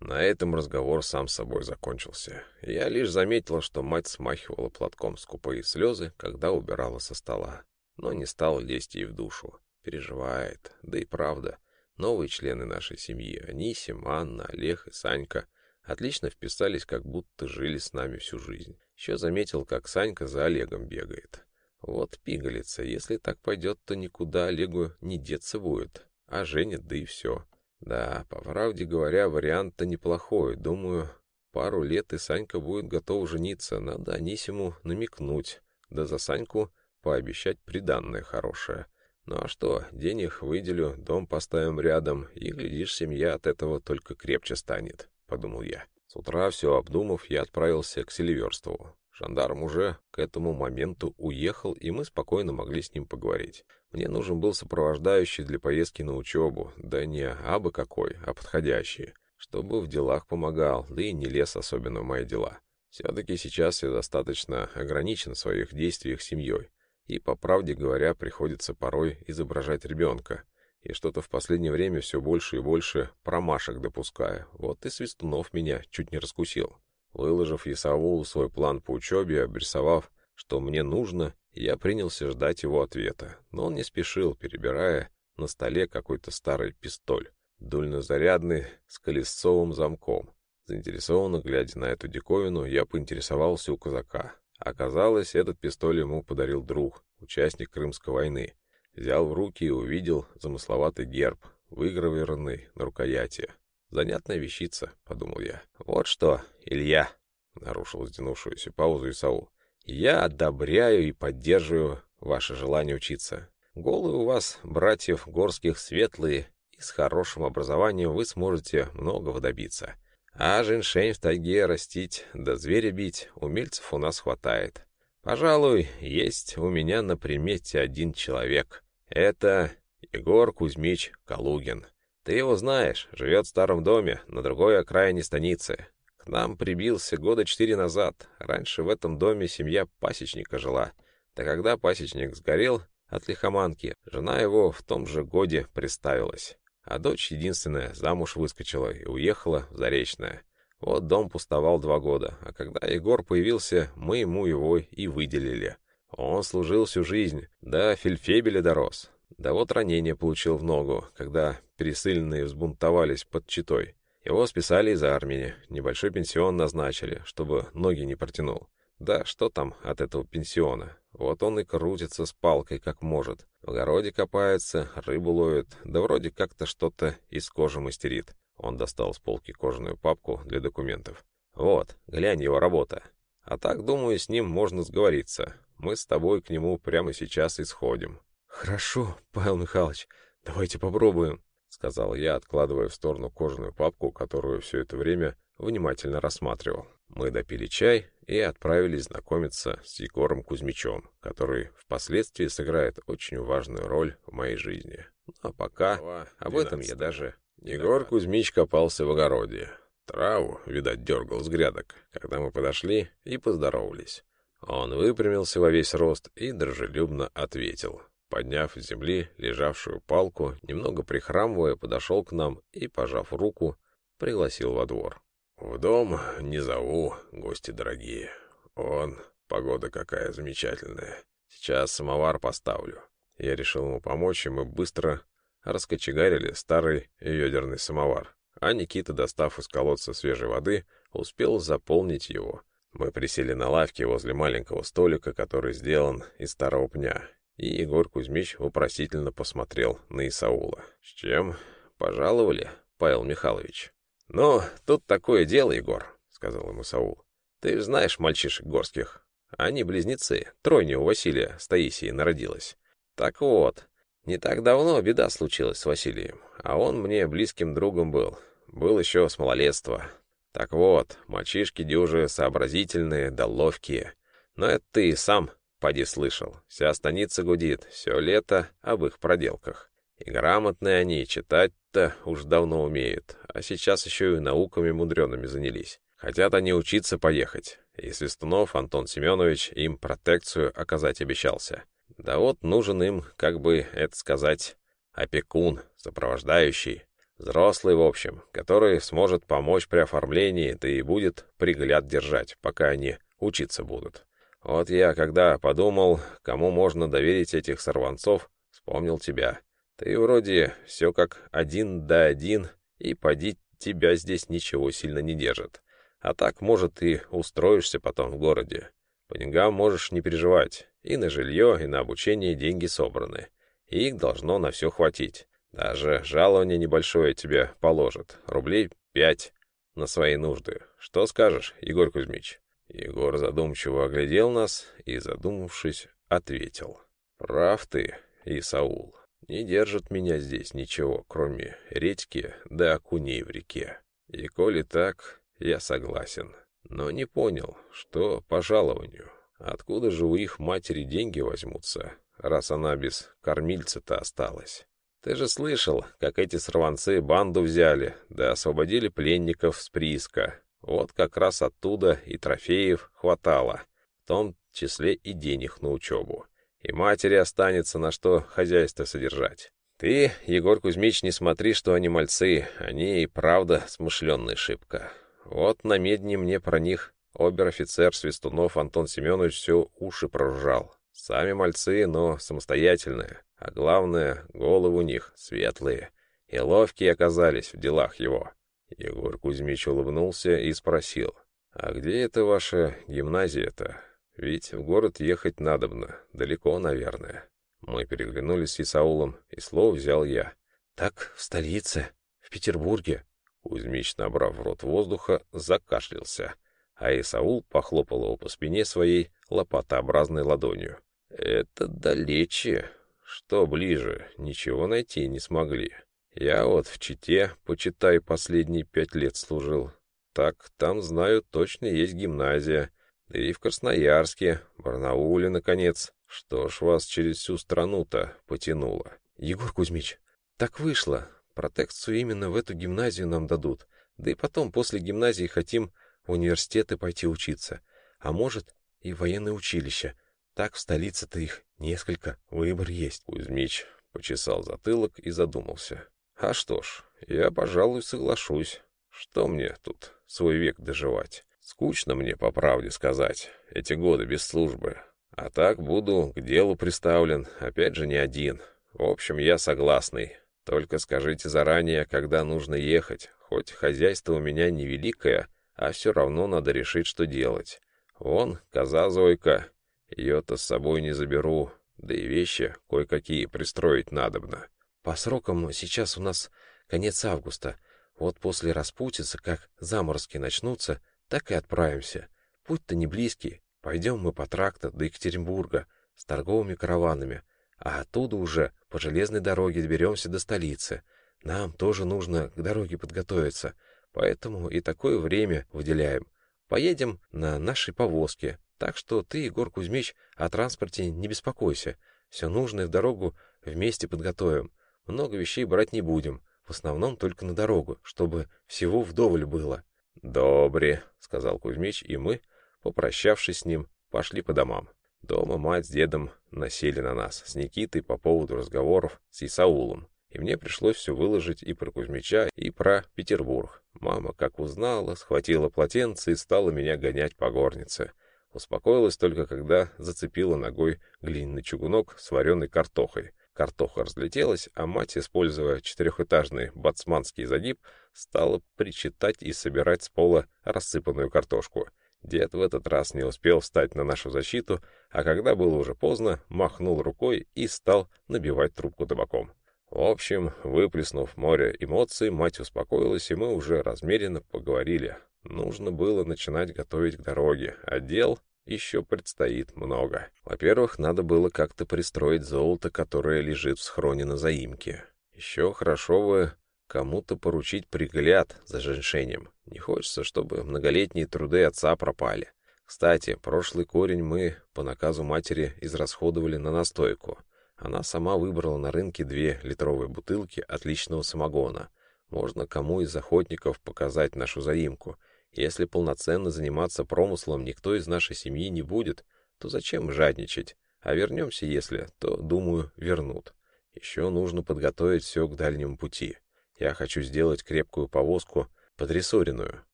На этом разговор сам собой закончился. Я лишь заметил, что мать смахивала платком скупые слезы, когда убирала со стола. Но не стал лезть ей в душу. Переживает. Да и правда, новые члены нашей семьи, Анисим, Анна, Олег и Санька, отлично вписались, как будто жили с нами всю жизнь. Еще заметил, как Санька за Олегом бегает. Вот пигалица, если так пойдет, то никуда Олегу не деться будет. А женит, да и все. Да, по правде говоря, вариант-то неплохой. Думаю, пару лет и Санька будет готов жениться. Надо Анисиму намекнуть. Да за Саньку пообещать приданное хорошее. Ну а что, денег выделю, дом поставим рядом, и, глядишь, семья от этого только крепче станет, — подумал я. С утра, все обдумав, я отправился к Селиверстову. Жандарм уже к этому моменту уехал, и мы спокойно могли с ним поговорить. Мне нужен был сопровождающий для поездки на учебу, да не абы какой, а подходящий, чтобы в делах помогал, да и не лез особенно в мои дела. Все-таки сейчас я достаточно ограничен в своих действиях с семьей, и, по правде говоря, приходится порой изображать ребенка, и что-то в последнее время все больше и больше промашек допускаю. Вот и Свистунов меня чуть не раскусил. Выложив Исаулу свой план по учебе, обрисовав, что мне нужно, я принялся ждать его ответа, но он не спешил, перебирая на столе какой-то старый пистоль, дульнозарядный, с колесцовым замком. Заинтересованно глядя на эту диковину, я поинтересовался у казака. Оказалось, этот пистоль ему подарил друг, участник Крымской войны. Взял в руки и увидел замысловатый герб, выгравированный на рукояти. «Занятная вещица», — подумал я. «Вот что, Илья», — нарушил сдянувшуюся паузу Исаул, — «я одобряю и поддерживаю ваше желание учиться. Голые у вас, братьев горских, светлые, и с хорошим образованием вы сможете многого добиться. А женьшень в тайге растить, да зверя бить, умельцев у нас хватает. Пожалуй, есть у меня на примете один человек. Это Егор Кузьмич Калугин». Ты его знаешь, живет в старом доме, на другой окраине станицы. К нам прибился года четыре назад. Раньше в этом доме семья пасечника жила. Да когда пасечник сгорел от лихоманки, жена его в том же годе приставилась. А дочь единственная замуж выскочила и уехала в Заречное. Вот дом пустовал два года, а когда Егор появился, мы ему его и выделили. Он служил всю жизнь, да фельфебеля дорос. Да вот ранение получил в ногу, когда пересыльные взбунтовались под Читой. Его списали из армии, небольшой пенсион назначили, чтобы ноги не протянул. Да что там от этого пенсиона? Вот он и крутится с палкой, как может. В огороде копается, рыбу ловит, да вроде как-то что-то из кожи мастерит. Он достал с полки кожаную папку для документов. Вот, глянь его работа. А так, думаю, с ним можно сговориться. Мы с тобой к нему прямо сейчас и сходим. «Хорошо, Павел Михайлович, давайте попробуем», — сказал я, откладывая в сторону кожаную папку, которую все это время внимательно рассматривал. Мы допили чай и отправились знакомиться с Егором Кузьмичем, который впоследствии сыграет очень важную роль в моей жизни. Ну, а пока Глава об этом я даже... Егор Кузьмич копался в огороде. Траву, видать, дергал с грядок, когда мы подошли и поздоровались. Он выпрямился во весь рост и дружелюбно ответил — Подняв с земли лежавшую палку, немного прихрамывая, подошел к нам и, пожав руку, пригласил во двор. «В дом не зову, гости дорогие. Он, погода какая замечательная. Сейчас самовар поставлю». Я решил ему помочь, и мы быстро раскочегарили старый ведерный самовар. А Никита, достав из колодца свежей воды, успел заполнить его. Мы присели на лавке возле маленького столика, который сделан из старого пня, и Егор Кузьмич вопросительно посмотрел на Исаула. «С чем пожаловали, Павел Михайлович?» «Ну, тут такое дело, Егор», — сказал ему Исаул. «Ты знаешь мальчишек горских. Они близнецы. Тройня у Василия с Таисией народилась. Так вот, не так давно беда случилась с Василием, а он мне близким другом был. Был еще с малолетства. Так вот, мальчишки дюжи сообразительные да ловкие. Но это ты сам Поди слышал, вся станица гудит, все лето об их проделках. И грамотные они, читать-то уж давно умеют, а сейчас еще и науками мудреными занялись. Хотят они учиться поехать, и Свистунов Антон Семенович им протекцию оказать обещался. Да вот нужен им, как бы это сказать, опекун, сопровождающий. Взрослый, в общем, который сможет помочь при оформлении, да и будет пригляд держать, пока они учиться будут. Вот я, когда подумал, кому можно доверить этих сорванцов, вспомнил тебя. Ты вроде все как один да один, и поди тебя здесь ничего сильно не держит. А так, может, и устроишься потом в городе. По деньгам можешь не переживать. И на жилье, и на обучение деньги собраны. И их должно на все хватить. Даже жалование небольшое тебе положат. Рублей пять на свои нужды. Что скажешь, Егор Кузьмич?» Егор задумчиво оглядел нас и, задумавшись, ответил. «Прав ты, Исаул. Не держит меня здесь ничего, кроме редьки да окуней в реке. И коли так, я согласен. Но не понял, что по жалованию. Откуда же у их матери деньги возьмутся, раз она без кормильца-то осталась? Ты же слышал, как эти сорванцы банду взяли, да освободили пленников с прииска. Вот как раз оттуда и трофеев хватало, в том числе и денег на учебу. И матери останется на что хозяйство содержать. Ты, Егор Кузьмич, не смотри, что они мальцы, они и правда смышленная шибко. Вот на медне мне про них обер-офицер Свистунов Антон Семенович все уши проржал. Сами мальцы, но самостоятельные. А главное, головы у них светлые. И ловкие оказались в делах его. Егор Кузьмич улыбнулся и спросил. «А где это ваша гимназия-то? Ведь в город ехать надобно. Далеко, наверное». Мы переглянулись с Исаулом, и слово взял я. «Так, в столице, в Петербурге». Кузьмич, набрав в рот воздуха, закашлялся, а Исаул похлопал его по спине своей лопатообразной ладонью. «Это далече. Что ближе, ничего найти не смогли. Я вот в Чите, почитай, последние пять лет служил. Так, там, знаю, точно есть гимназия. Да и в Красноярске, Барнауле, наконец. Что ж вас через всю страну-то потянуло? Егор Кузьмич, так вышло. Протекцию именно в эту гимназию нам дадут. Да и потом, после гимназии, хотим в университеты пойти учиться. А может, и в военное училище. Так в столице-то их несколько, выбор есть. Кузьмич почесал затылок и задумался. А что ж, я, пожалуй, соглашусь. Что мне тут свой век доживать? Скучно мне, по правде сказать, эти годы без службы. А так буду к делу приставлен, опять же не один. В общем, я согласный. Только скажите заранее, когда нужно ехать. Хоть хозяйство у меня невеликое, а все равно надо решить, что делать. Вон, коза Зойка, ее-то с собой не заберу, да и вещи кое-какие пристроить надобно. По срокам сейчас у нас конец августа. Вот после распутицы, как заморозки начнутся, так и отправимся. Путь-то не близкий. Пойдем мы по тракту до Екатеринбурга с торговыми караванами, а оттуда уже по железной дороге доберемся до столицы. Нам тоже нужно к дороге подготовиться, поэтому и такое время выделяем. Поедем на нашей повозке, так что ты, Егор Кузьмич, о транспорте не беспокойся. Все нужное в дорогу вместе подготовим. Много вещей брать не будем, в основном только на дорогу, чтобы всего вдоволь было. — Добре, — сказал Кузьмич, и мы, попрощавшись с ним, пошли по домам. Дома мать с дедом насели на нас, с Никитой по поводу разговоров с Исаулом. И мне пришлось все выложить и про Кузьмича, и про Петербург. Мама, как узнала, схватила полотенце и стала меня гонять по горнице. Успокоилась только, когда зацепила ногой глиняный чугунок с вареной картохой. Картоха разлетелась, а мать, используя четырехэтажный бацманский загиб, стала причитать и собирать с пола рассыпанную картошку. Дед в этот раз не успел встать на нашу защиту, а когда было уже поздно, махнул рукой и стал набивать трубку табаком. В общем, выплеснув море эмоций, мать успокоилась, и мы уже размеренно поговорили. Нужно было начинать готовить к дороге, а дел еще предстоит много. Во-первых, надо было как-то пристроить золото, которое лежит в схроне на заимке. Еще хорошо бы кому-то поручить пригляд за женьшенем. Не хочется, чтобы многолетние труды отца пропали. Кстати, прошлый корень мы по наказу матери израсходовали на настойку. Она сама выбрала на рынке две литровые бутылки отличного самогона. Можно кому из охотников показать нашу заимку — если полноценно заниматься промыслом никто из нашей семьи не будет, то зачем жадничать? А вернемся, если, то, думаю, вернут. Еще нужно подготовить все к дальнему пути. Я хочу сделать крепкую повозку, подрессоренную,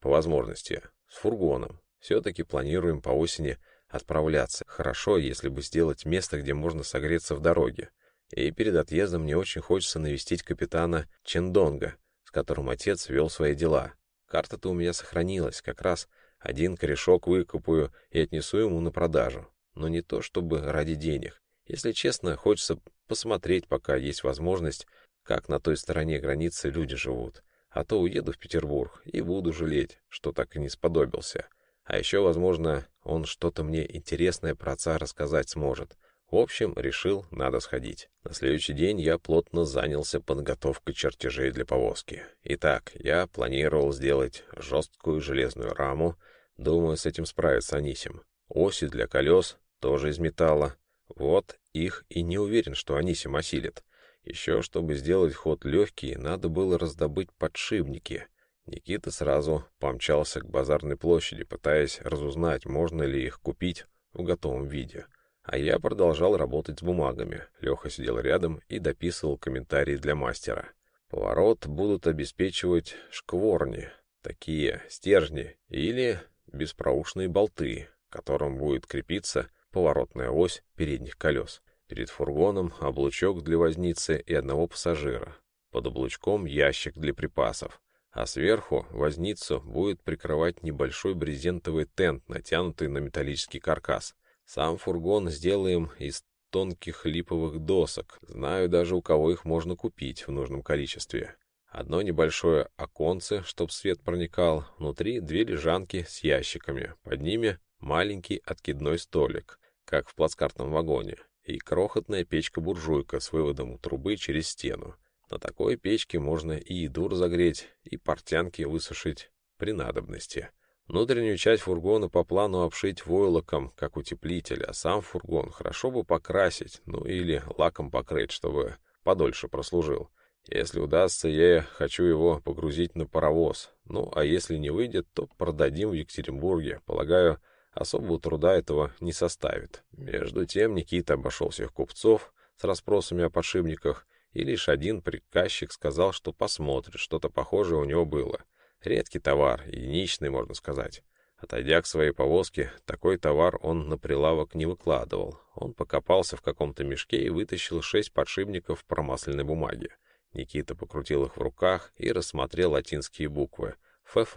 по возможности, с фургоном. Все-таки планируем по осени отправляться. Хорошо, если бы сделать место, где можно согреться в дороге. И перед отъездом мне очень хочется навестить капитана Чендонга, с которым отец вел свои дела. Карта-то у меня сохранилась, как раз один корешок выкопаю и отнесу ему на продажу. Но не то чтобы ради денег. Если честно, хочется посмотреть, пока есть возможность, как на той стороне границы люди живут. А то уеду в Петербург и буду жалеть, что так и не сподобился. А еще, возможно, он что-то мне интересное про отца рассказать сможет. В общем, решил, надо сходить. На следующий день я плотно занялся подготовкой чертежей для повозки. Итак, я планировал сделать жесткую железную раму. Думаю, с этим справится Анисим. Оси для колес тоже из металла. Вот их и не уверен, что Анисим осилит. Еще, чтобы сделать ход легкий, надо было раздобыть подшипники. Никита сразу помчался к базарной площади, пытаясь разузнать, можно ли их купить в готовом виде. А я продолжал работать с бумагами. Леха сидел рядом и дописывал комментарии для мастера. Поворот будут обеспечивать шкворни, такие стержни или беспроушные болты, к которым будет крепиться поворотная ось передних колес. Перед фургоном облучок для возницы и одного пассажира. Под облучком ящик для припасов. А сверху возницу будет прикрывать небольшой брезентовый тент, натянутый на металлический каркас. Сам фургон сделаем из тонких липовых досок. Знаю даже, у кого их можно купить в нужном количестве. Одно небольшое оконце, чтоб свет проникал. Внутри две лежанки с ящиками. Под ними маленький откидной столик, как в плацкартном вагоне. И крохотная печка-буржуйка с выводом трубы через стену. На такой печке можно и еду разогреть, и портянки высушить при надобности. Внутреннюю часть фургона по плану обшить войлоком, как утеплитель, а сам фургон хорошо бы покрасить, ну или лаком покрыть, чтобы подольше прослужил. Если удастся, я хочу его погрузить на паровоз. Ну, а если не выйдет, то продадим в Екатеринбурге. Полагаю, особого труда этого не составит. Между тем Никита обошел всех купцов с расспросами о подшипниках, и лишь один приказчик сказал, что посмотрит, что-то похожее у него было — Редкий товар, единичный, можно сказать. Отойдя к своей повозке, такой товар он на прилавок не выкладывал. Он покопался в каком-то мешке и вытащил шесть подшипников промасленной бумаги. Никита покрутил их в руках и рассмотрел латинские буквы. «ФФ».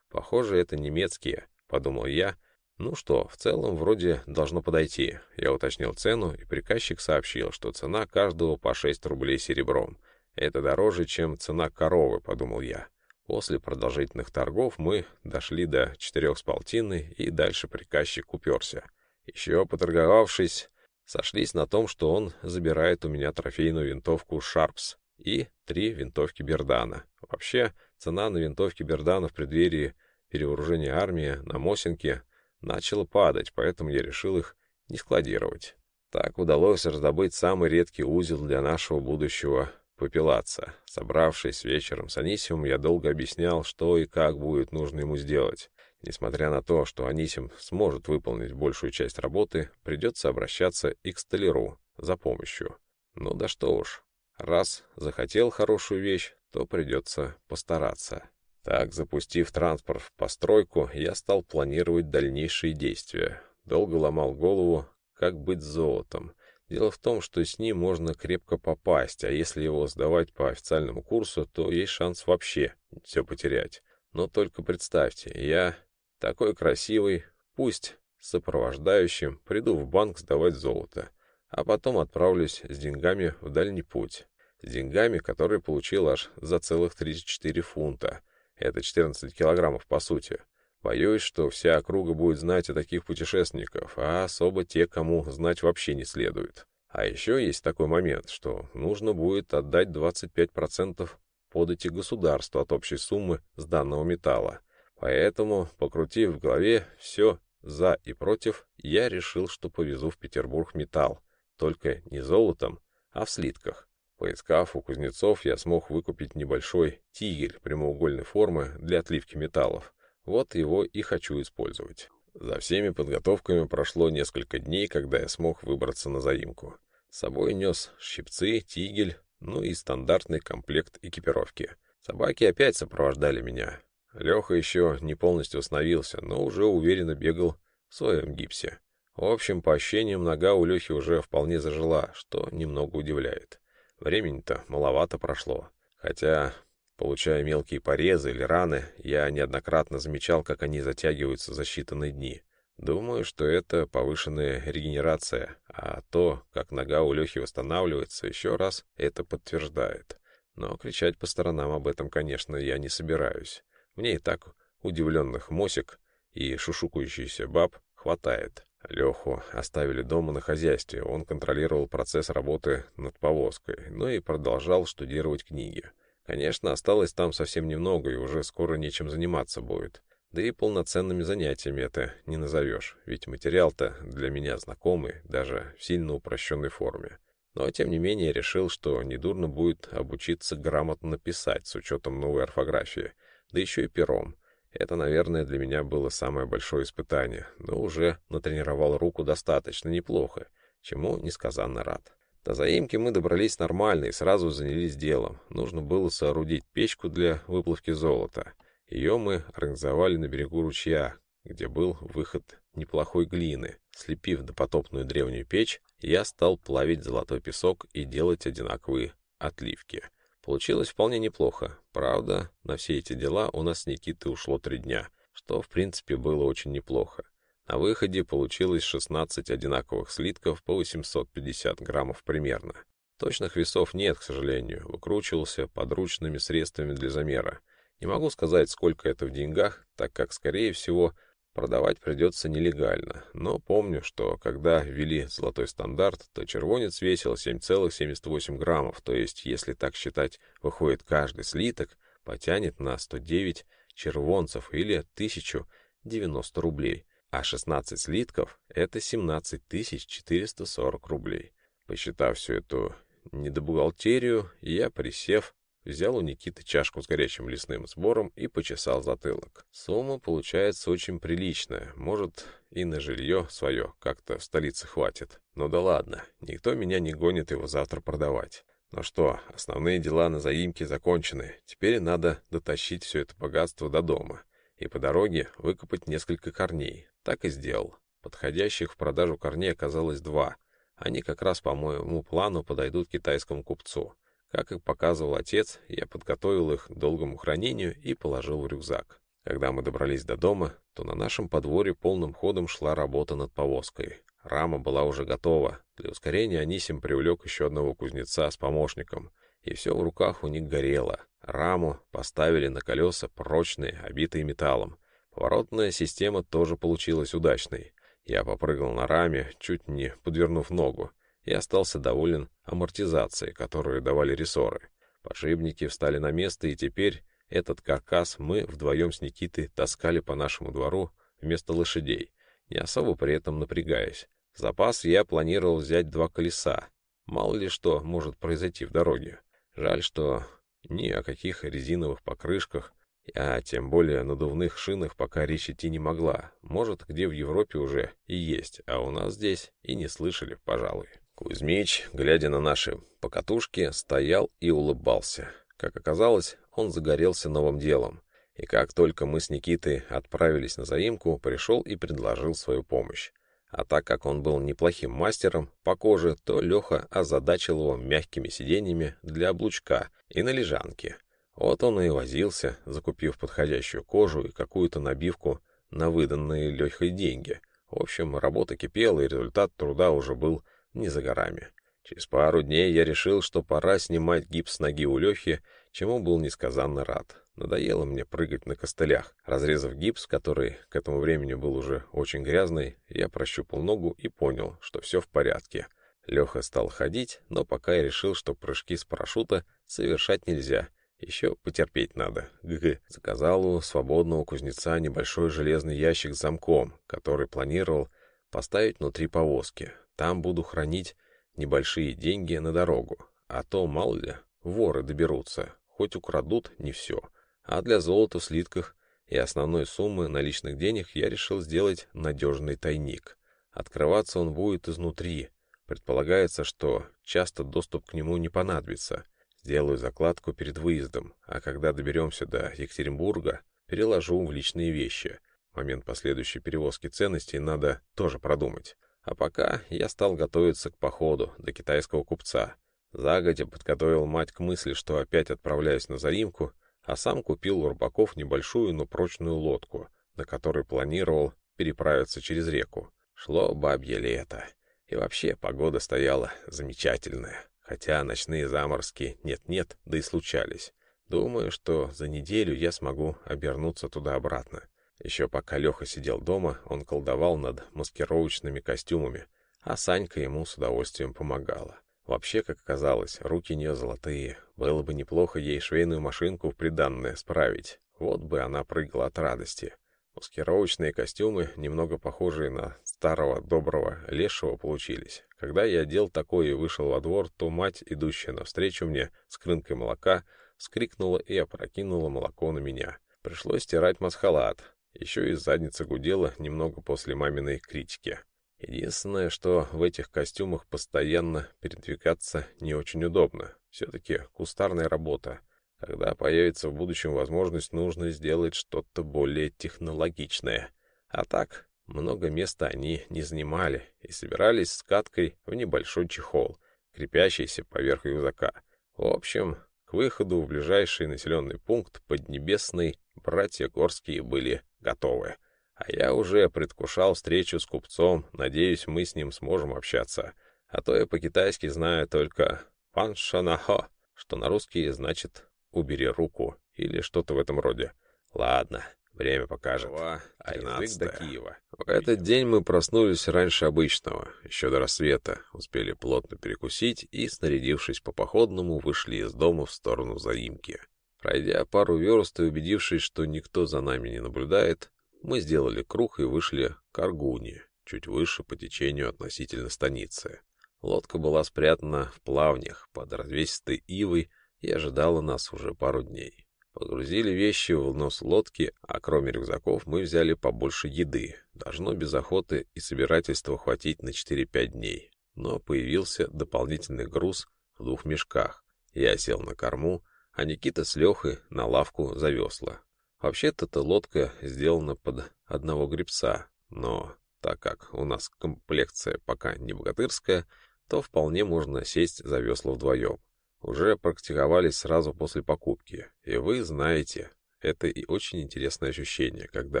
Похоже, это немецкие, подумал я. Ну что, в целом вроде должно подойти. Я уточнил цену, и приказчик сообщил, что цена каждого по 6 рублей серебром. Это дороже, чем цена коровы, подумал я. После продолжительных торгов мы дошли до четырех с полтиной, и дальше приказчик уперся. Еще поторговавшись, сошлись на том, что он забирает у меня трофейную винтовку «Шарпс» и три винтовки Бердана. Вообще, цена на винтовки Бердана в преддверии перевооружения армии на Мосинке начала падать, поэтому я решил их не складировать. Так удалось раздобыть самый редкий узел для нашего будущего попилаться. Собравшись вечером с Анисимом, я долго объяснял, что и как будет нужно ему сделать. Несмотря на то, что Анисим сможет выполнить большую часть работы, придется обращаться и к столяру за помощью. Ну да что уж, раз захотел хорошую вещь, то придется постараться. Так, запустив транспорт в постройку, я стал планировать дальнейшие действия. Долго ломал голову, как быть с золотом. Дело в том, что с ним можно крепко попасть, а если его сдавать по официальному курсу, то есть шанс вообще все потерять. Но только представьте, я такой красивый, пусть сопровождающим, приду в банк сдавать золото, а потом отправлюсь с деньгами в дальний путь. С деньгами, которые получил аж за целых 34 фунта. Это 14 килограммов по сути. Боюсь, что вся округа будет знать о таких путешественников, а особо те, кому знать вообще не следует. А еще есть такой момент, что нужно будет отдать 25% подати государству от общей суммы сданного металла. Поэтому, покрутив в голове все за и против, я решил, что повезу в Петербург металл. Только не золотом, а в слитках. Поискав у кузнецов, я смог выкупить небольшой тигель прямоугольной формы для отливки металлов. Вот его и хочу использовать. За всеми подготовками прошло несколько дней, когда я смог выбраться на заимку. С собой нес щипцы, тигель, ну и стандартный комплект экипировки. Собаки опять сопровождали меня. Леха еще не полностью остановился, но уже уверенно бегал в своем гипсе. В общем, по ощущениям, нога у Лехи уже вполне зажила, что немного удивляет. Времени-то маловато прошло. Хотя, получая мелкие порезы или раны, я неоднократно замечал, как они затягиваются за считанные дни. Думаю, что это повышенная регенерация, а то, как нога у Лехи восстанавливается, еще раз это подтверждает. Но кричать по сторонам об этом, конечно, я не собираюсь. Мне и так удивленных мосик и шушукающийся баб хватает. Леху оставили дома на хозяйстве, он контролировал процесс работы над повозкой, но и продолжал штудировать книги. Конечно, осталось там совсем немного, и уже скоро нечем заниматься будет. Да и полноценными занятиями это не назовешь, ведь материал-то для меня знакомый, даже в сильно упрощенной форме. Но, тем не менее, решил, что недурно будет обучиться грамотно писать с учетом новой орфографии, да еще и пером. Это, наверное, для меня было самое большое испытание, но уже натренировал руку достаточно неплохо, чему несказанно рад. До заимки мы добрались нормально и сразу занялись делом. Нужно было соорудить печку для выплавки золота — ее мы организовали на берегу ручья, где был выход неплохой глины. Слепив допотопную древнюю печь, я стал плавить золотой песок и делать одинаковые отливки. Получилось вполне неплохо. Правда, на все эти дела у нас с Никитой ушло три дня, что, в принципе, было очень неплохо. На выходе получилось 16 одинаковых слитков по 850 граммов примерно. Точных весов нет, к сожалению, выкручивался подручными средствами для замера. Не могу сказать, сколько это в деньгах, так как, скорее всего, продавать придется нелегально. Но помню, что когда ввели золотой стандарт, то червонец весил 7,78 граммов, то есть, если так считать, выходит каждый слиток, потянет на 109 червонцев или 1090 рублей, а 16 слитков — это 17 440 рублей. Посчитав всю эту недобухгалтерию, я, присев, Взял у Никиты чашку с горячим лесным сбором и почесал затылок. Сумма получается очень приличная. Может, и на жилье свое как-то в столице хватит. Но да ладно, никто меня не гонит его завтра продавать. Ну что, основные дела на заимке закончены. Теперь надо дотащить все это богатство до дома. И по дороге выкопать несколько корней. Так и сделал. Подходящих в продажу корней оказалось два. Они как раз по моему плану подойдут китайскому купцу. Как и показывал отец, я подготовил их к долгому хранению и положил в рюкзак. Когда мы добрались до дома, то на нашем подворье полным ходом шла работа над повозкой. Рама была уже готова. Для ускорения Анисим привлек еще одного кузнеца с помощником. И все в руках у них горело. Раму поставили на колеса прочные, обитые металлом. Поворотная система тоже получилась удачной. Я попрыгал на раме, чуть не подвернув ногу и остался доволен амортизацией, которую давали рессоры. Подшипники встали на место, и теперь этот каркас мы вдвоем с Никитой таскали по нашему двору вместо лошадей, не особо при этом напрягаясь. Запас я планировал взять два колеса. Мало ли что может произойти в дороге. Жаль, что ни о каких резиновых покрышках, а тем более надувных шинах пока речь идти не могла. Может, где в Европе уже и есть, а у нас здесь и не слышали, пожалуй. Кузьмич, глядя на наши покатушки, стоял и улыбался. Как оказалось, он загорелся новым делом. И как только мы с Никитой отправились на заимку, пришел и предложил свою помощь. А так как он был неплохим мастером по коже, то Леха озадачил его мягкими сиденьями для облучка и на лежанке. Вот он и возился, закупив подходящую кожу и какую-то набивку на выданные Лехой деньги. В общем, работа кипела, и результат труда уже был не за горами. Через пару дней я решил, что пора снимать гипс ноги у Лехи, чему был несказанно рад. Надоело мне прыгать на костылях. Разрезав гипс, который к этому времени был уже очень грязный, я прощупал ногу и понял, что все в порядке. Леха стал ходить, но пока я решил, что прыжки с парашюта совершать нельзя. Еще потерпеть надо. ГГ. Заказал у свободного кузнеца небольшой железный ящик с замком, который планировал поставить внутри повозки. Там буду хранить небольшие деньги на дорогу, а то, мало ли, воры доберутся, хоть украдут не все. А для золота в слитках и основной суммы наличных денег я решил сделать надежный тайник. Открываться он будет изнутри. Предполагается, что часто доступ к нему не понадобится. Сделаю закладку перед выездом, а когда доберемся до Екатеринбурга, переложу в личные вещи. Момент последующей перевозки ценностей надо тоже продумать. А пока я стал готовиться к походу до китайского купца. Загодя подготовил мать к мысли, что опять отправляюсь на заимку, а сам купил у рыбаков небольшую, но прочную лодку, на которой планировал переправиться через реку. Шло бабье лето. И вообще погода стояла замечательная, хотя ночные заморозки нет-нет, да и случались. Думаю, что за неделю я смогу обернуться туда-обратно. Еще пока Леха сидел дома, он колдовал над маскировочными костюмами, а Санька ему с удовольствием помогала. Вообще, как оказалось, руки у нее золотые. Было бы неплохо ей швейную машинку в приданное справить. Вот бы она прыгала от радости. Маскировочные костюмы, немного похожие на старого доброго лешего, получились. Когда я одел такой и вышел во двор, то мать, идущая навстречу мне с крынкой молока, скрикнула и опрокинула молоко на меня. Пришлось стирать масхалат. Еще и задница гудела немного после маминой критики. Единственное, что в этих костюмах постоянно передвигаться не очень удобно. Все-таки кустарная работа. Когда появится в будущем возможность, нужно сделать что-то более технологичное. А так, много места они не занимали и собирались с каткой в небольшой чехол, крепящийся поверх рюкзака. В общем, к выходу в ближайший населенный пункт Поднебесный братья Горские были готовы. А я уже предвкушал встречу с купцом, надеюсь, мы с ним сможем общаться. А то я по-китайски знаю только «пан шанахо», что на русский значит «убери руку» или что-то в этом роде. Ладно, время покажет. А язык до Киева. В этот день мы проснулись раньше обычного, еще до рассвета, успели плотно перекусить и, снарядившись по походному, вышли из дома в сторону заимки. Пройдя пару верст и убедившись, что никто за нами не наблюдает, мы сделали круг и вышли к Аргуне, чуть выше по течению относительно станицы. Лодка была спрятана в плавнях под развесистой ивой и ожидала нас уже пару дней. Погрузили вещи в нос лодки, а кроме рюкзаков мы взяли побольше еды. Должно без охоты и собирательства хватить на 4-5 дней. Но появился дополнительный груз в двух мешках. Я сел на корму, а Никита с Лехой на лавку за весла. Вообще-то эта лодка сделана под одного гребца, но так как у нас комплекция пока не богатырская, то вполне можно сесть за весла вдвоем. Уже практиковались сразу после покупки, и вы знаете, это и очень интересное ощущение, когда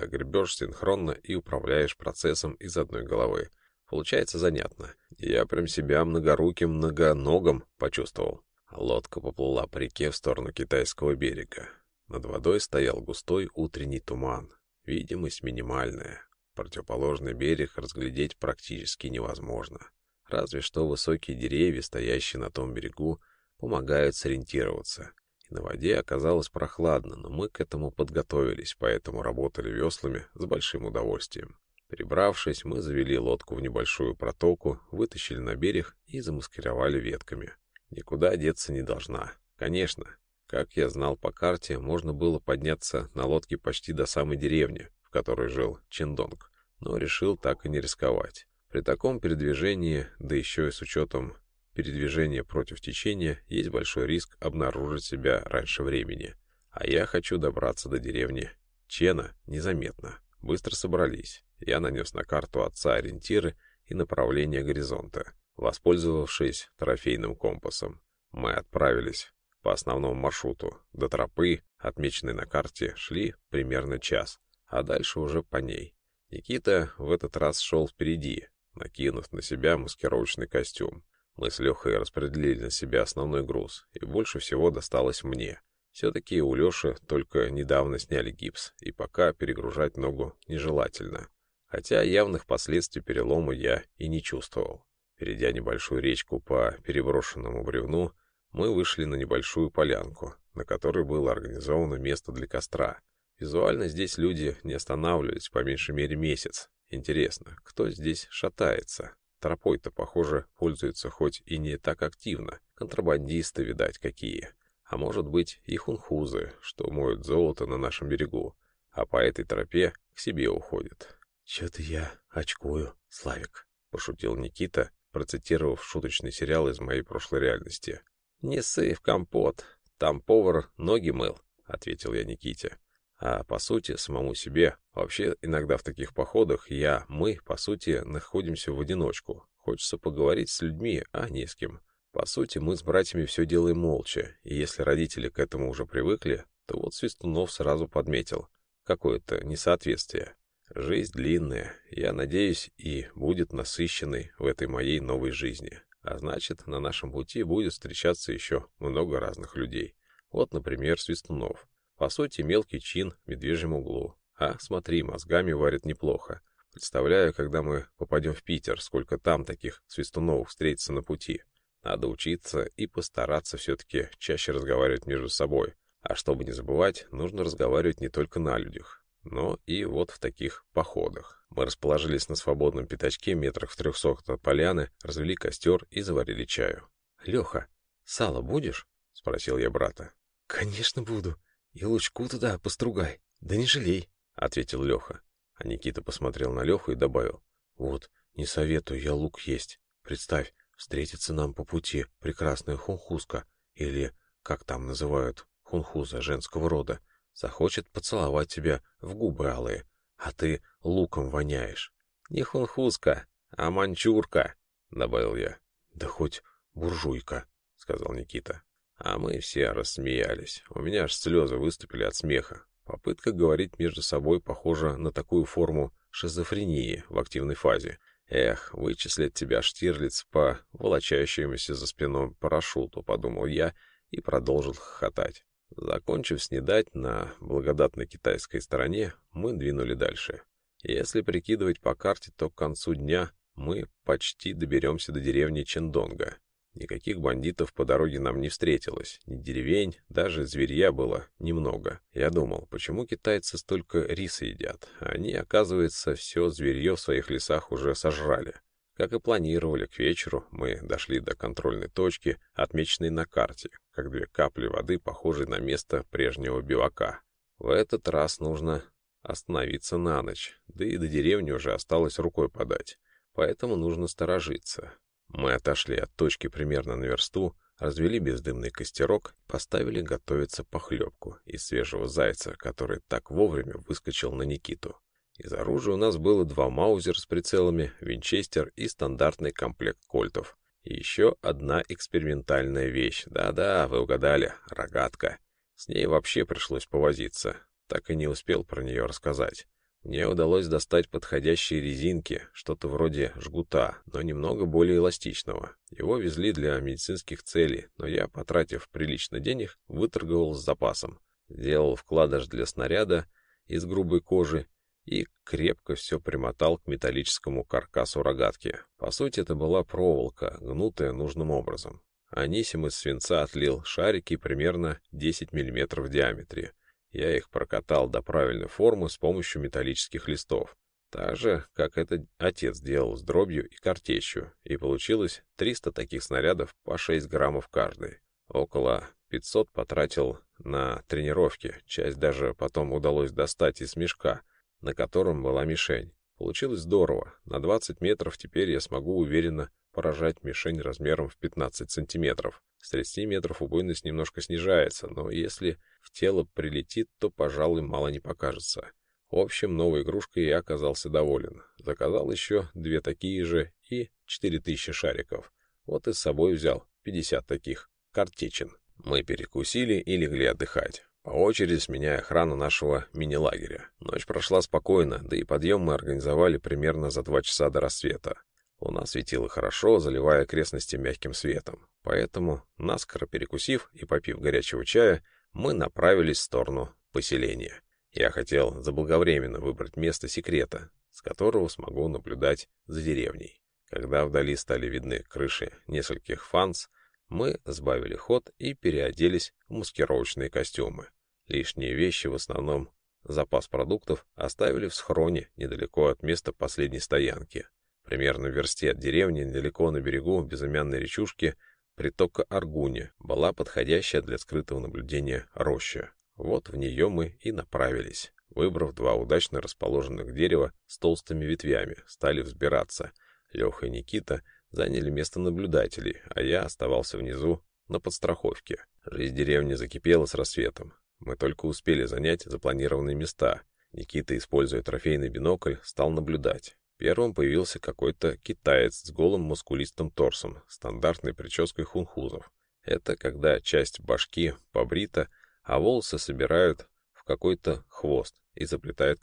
гребешь синхронно и управляешь процессом из одной головы. Получается занятно. Я прям себя многоруким, многоногом почувствовал. Лодка поплыла по реке в сторону китайского берега. Над водой стоял густой утренний туман. Видимость минимальная. Противоположный берег разглядеть практически невозможно. Разве что высокие деревья, стоящие на том берегу, помогают сориентироваться. И на воде оказалось прохладно, но мы к этому подготовились, поэтому работали веслами с большим удовольствием. Прибравшись, мы завели лодку в небольшую протоку, вытащили на берег и замаскировали ветками. Никуда деться не должна. Конечно, как я знал по карте, можно было подняться на лодке почти до самой деревни, в которой жил Чендонг, но решил так и не рисковать. При таком передвижении, да еще и с учетом передвижения против течения, есть большой риск обнаружить себя раньше времени. А я хочу добраться до деревни Чена незаметно. Быстро собрались. Я нанес на карту отца ориентиры и направление горизонта. Воспользовавшись трофейным компасом, мы отправились по основному маршруту. До тропы, отмеченной на карте, шли примерно час, а дальше уже по ней. Никита в этот раз шел впереди, накинув на себя маскировочный костюм. Мы с Лехой распределили на себя основной груз, и больше всего досталось мне. Все-таки у Леши только недавно сняли гипс, и пока перегружать ногу нежелательно. Хотя явных последствий перелома я и не чувствовал. Перейдя небольшую речку по переброшенному бревну, мы вышли на небольшую полянку, на которой было организовано место для костра. Визуально здесь люди не останавливались по меньшей мере месяц. Интересно, кто здесь шатается? Тропой-то, похоже, пользуются хоть и не так активно. Контрабандисты, видать, какие. А может быть, и хунхузы, что моют золото на нашем берегу, а по этой тропе к себе уходят. — Чё-то я очкую, Славик, — пошутил Никита, процитировав шуточный сериал из моей прошлой реальности. «Не ссы в компот, там повар ноги мыл», — ответил я Никите. А по сути, самому себе, вообще иногда в таких походах я, мы, по сути, находимся в одиночку. Хочется поговорить с людьми, а не с кем. По сути, мы с братьями все делаем молча, и если родители к этому уже привыкли, то вот Свистунов сразу подметил какое-то несоответствие. Жизнь длинная, я надеюсь, и будет насыщенной в этой моей новой жизни. А значит, на нашем пути будет встречаться еще много разных людей. Вот, например, Свистунов. По сути, мелкий чин в медвежьем углу. А, смотри, мозгами варит неплохо. Представляю, когда мы попадем в Питер, сколько там таких Свистуновых встретится на пути. Надо учиться и постараться все-таки чаще разговаривать между собой. А чтобы не забывать, нужно разговаривать не только на людях, но и вот в таких походах. Мы расположились на свободном пятачке метрах в трехсот от поляны, развели костер и заварили чаю. — Леха, сало будешь? — спросил я брата. — Конечно буду. И лучку туда постругай. Да не жалей, — ответил Леха. А Никита посмотрел на Леху и добавил. — Вот, не советую я лук есть. Представь, встретится нам по пути прекрасная хунхузка, или, как там называют, хунхуза женского рода, захочет поцеловать тебя в губы алые, а ты луком воняешь. Не хунхузка, а манчурка, — добавил я. Да хоть буржуйка, — сказал Никита. А мы все рассмеялись. У меня аж слезы выступили от смеха. Попытка говорить между собой похожа на такую форму шизофрении в активной фазе. Эх, вычислит тебя Штирлиц по волочающемуся за спиной парашюту, подумал я и продолжил хохотать. Закончив снедать на благодатной китайской стороне, мы двинули дальше. Если прикидывать по карте, то к концу дня мы почти доберемся до деревни Чендонга. Никаких бандитов по дороге нам не встретилось, ни деревень, даже зверья было немного. Я думал, почему китайцы столько риса едят? Они, оказывается, все зверье в своих лесах уже сожрали. Как и планировали, к вечеру мы дошли до контрольной точки, отмеченной на карте, как две капли воды, похожие на место прежнего бивака. В этот раз нужно остановиться на ночь, да и до деревни уже осталось рукой подать, поэтому нужно сторожиться. Мы отошли от точки примерно на версту, развели бездымный костерок, поставили готовиться похлебку из свежего зайца, который так вовремя выскочил на Никиту. Из оружия у нас было два маузер с прицелами, винчестер и стандартный комплект кольтов. Еще одна экспериментальная вещь. Да-да, вы угадали, рогатка. С ней вообще пришлось повозиться. Так и не успел про нее рассказать. Мне удалось достать подходящие резинки, что-то вроде жгута, но немного более эластичного. Его везли для медицинских целей, но я, потратив прилично денег, выторговал с запасом. Сделал вкладыш для снаряда из грубой кожи и крепко все примотал к металлическому каркасу рогатки. По сути, это была проволока, гнутая нужным образом. Анисим из свинца отлил шарики примерно 10 мм в диаметре. Я их прокатал до правильной формы с помощью металлических листов. Так же, как это отец делал с дробью и картечью, и получилось 300 таких снарядов по 6 граммов каждый. Около 500 потратил на тренировки, часть даже потом удалось достать из мешка, на котором была мишень. Получилось здорово. На 20 метров теперь я смогу уверенно поражать мишень размером в 15 сантиметров. С 30 метров убойность немножко снижается, но если в тело прилетит, то, пожалуй, мало не покажется. В общем, новой игрушкой я оказался доволен. Заказал еще две такие же и 4000 шариков. Вот и с собой взял 50 таких картечин. Мы перекусили и легли отдыхать по очереди сменяя охрану нашего мини-лагеря. Ночь прошла спокойно, да и подъем мы организовали примерно за два часа до рассвета. Луна светила хорошо, заливая окрестности мягким светом. Поэтому, наскоро перекусив и попив горячего чая, мы направились в сторону поселения. Я хотел заблаговременно выбрать место секрета, с которого смогу наблюдать за деревней. Когда вдали стали видны крыши нескольких фанс, мы сбавили ход и переоделись в маскировочные костюмы. Лишние вещи, в основном запас продуктов, оставили в схроне недалеко от места последней стоянки. Примерно в версте от деревни, недалеко на берегу безымянной речушки, притока Аргуни, была подходящая для скрытого наблюдения роща. Вот в нее мы и направились. Выбрав два удачно расположенных дерева с толстыми ветвями, стали взбираться. Леха и Никита заняли место наблюдателей, а я оставался внизу на подстраховке. Жизнь деревни закипела с рассветом. Мы только успели занять запланированные места. Никита, используя трофейный бинокль, стал наблюдать. Первым появился какой-то китаец с голым мускулистым торсом, стандартной прической хунхузов. Это когда часть башки побрита, а волосы собирают в какой-то хвост и заплетают.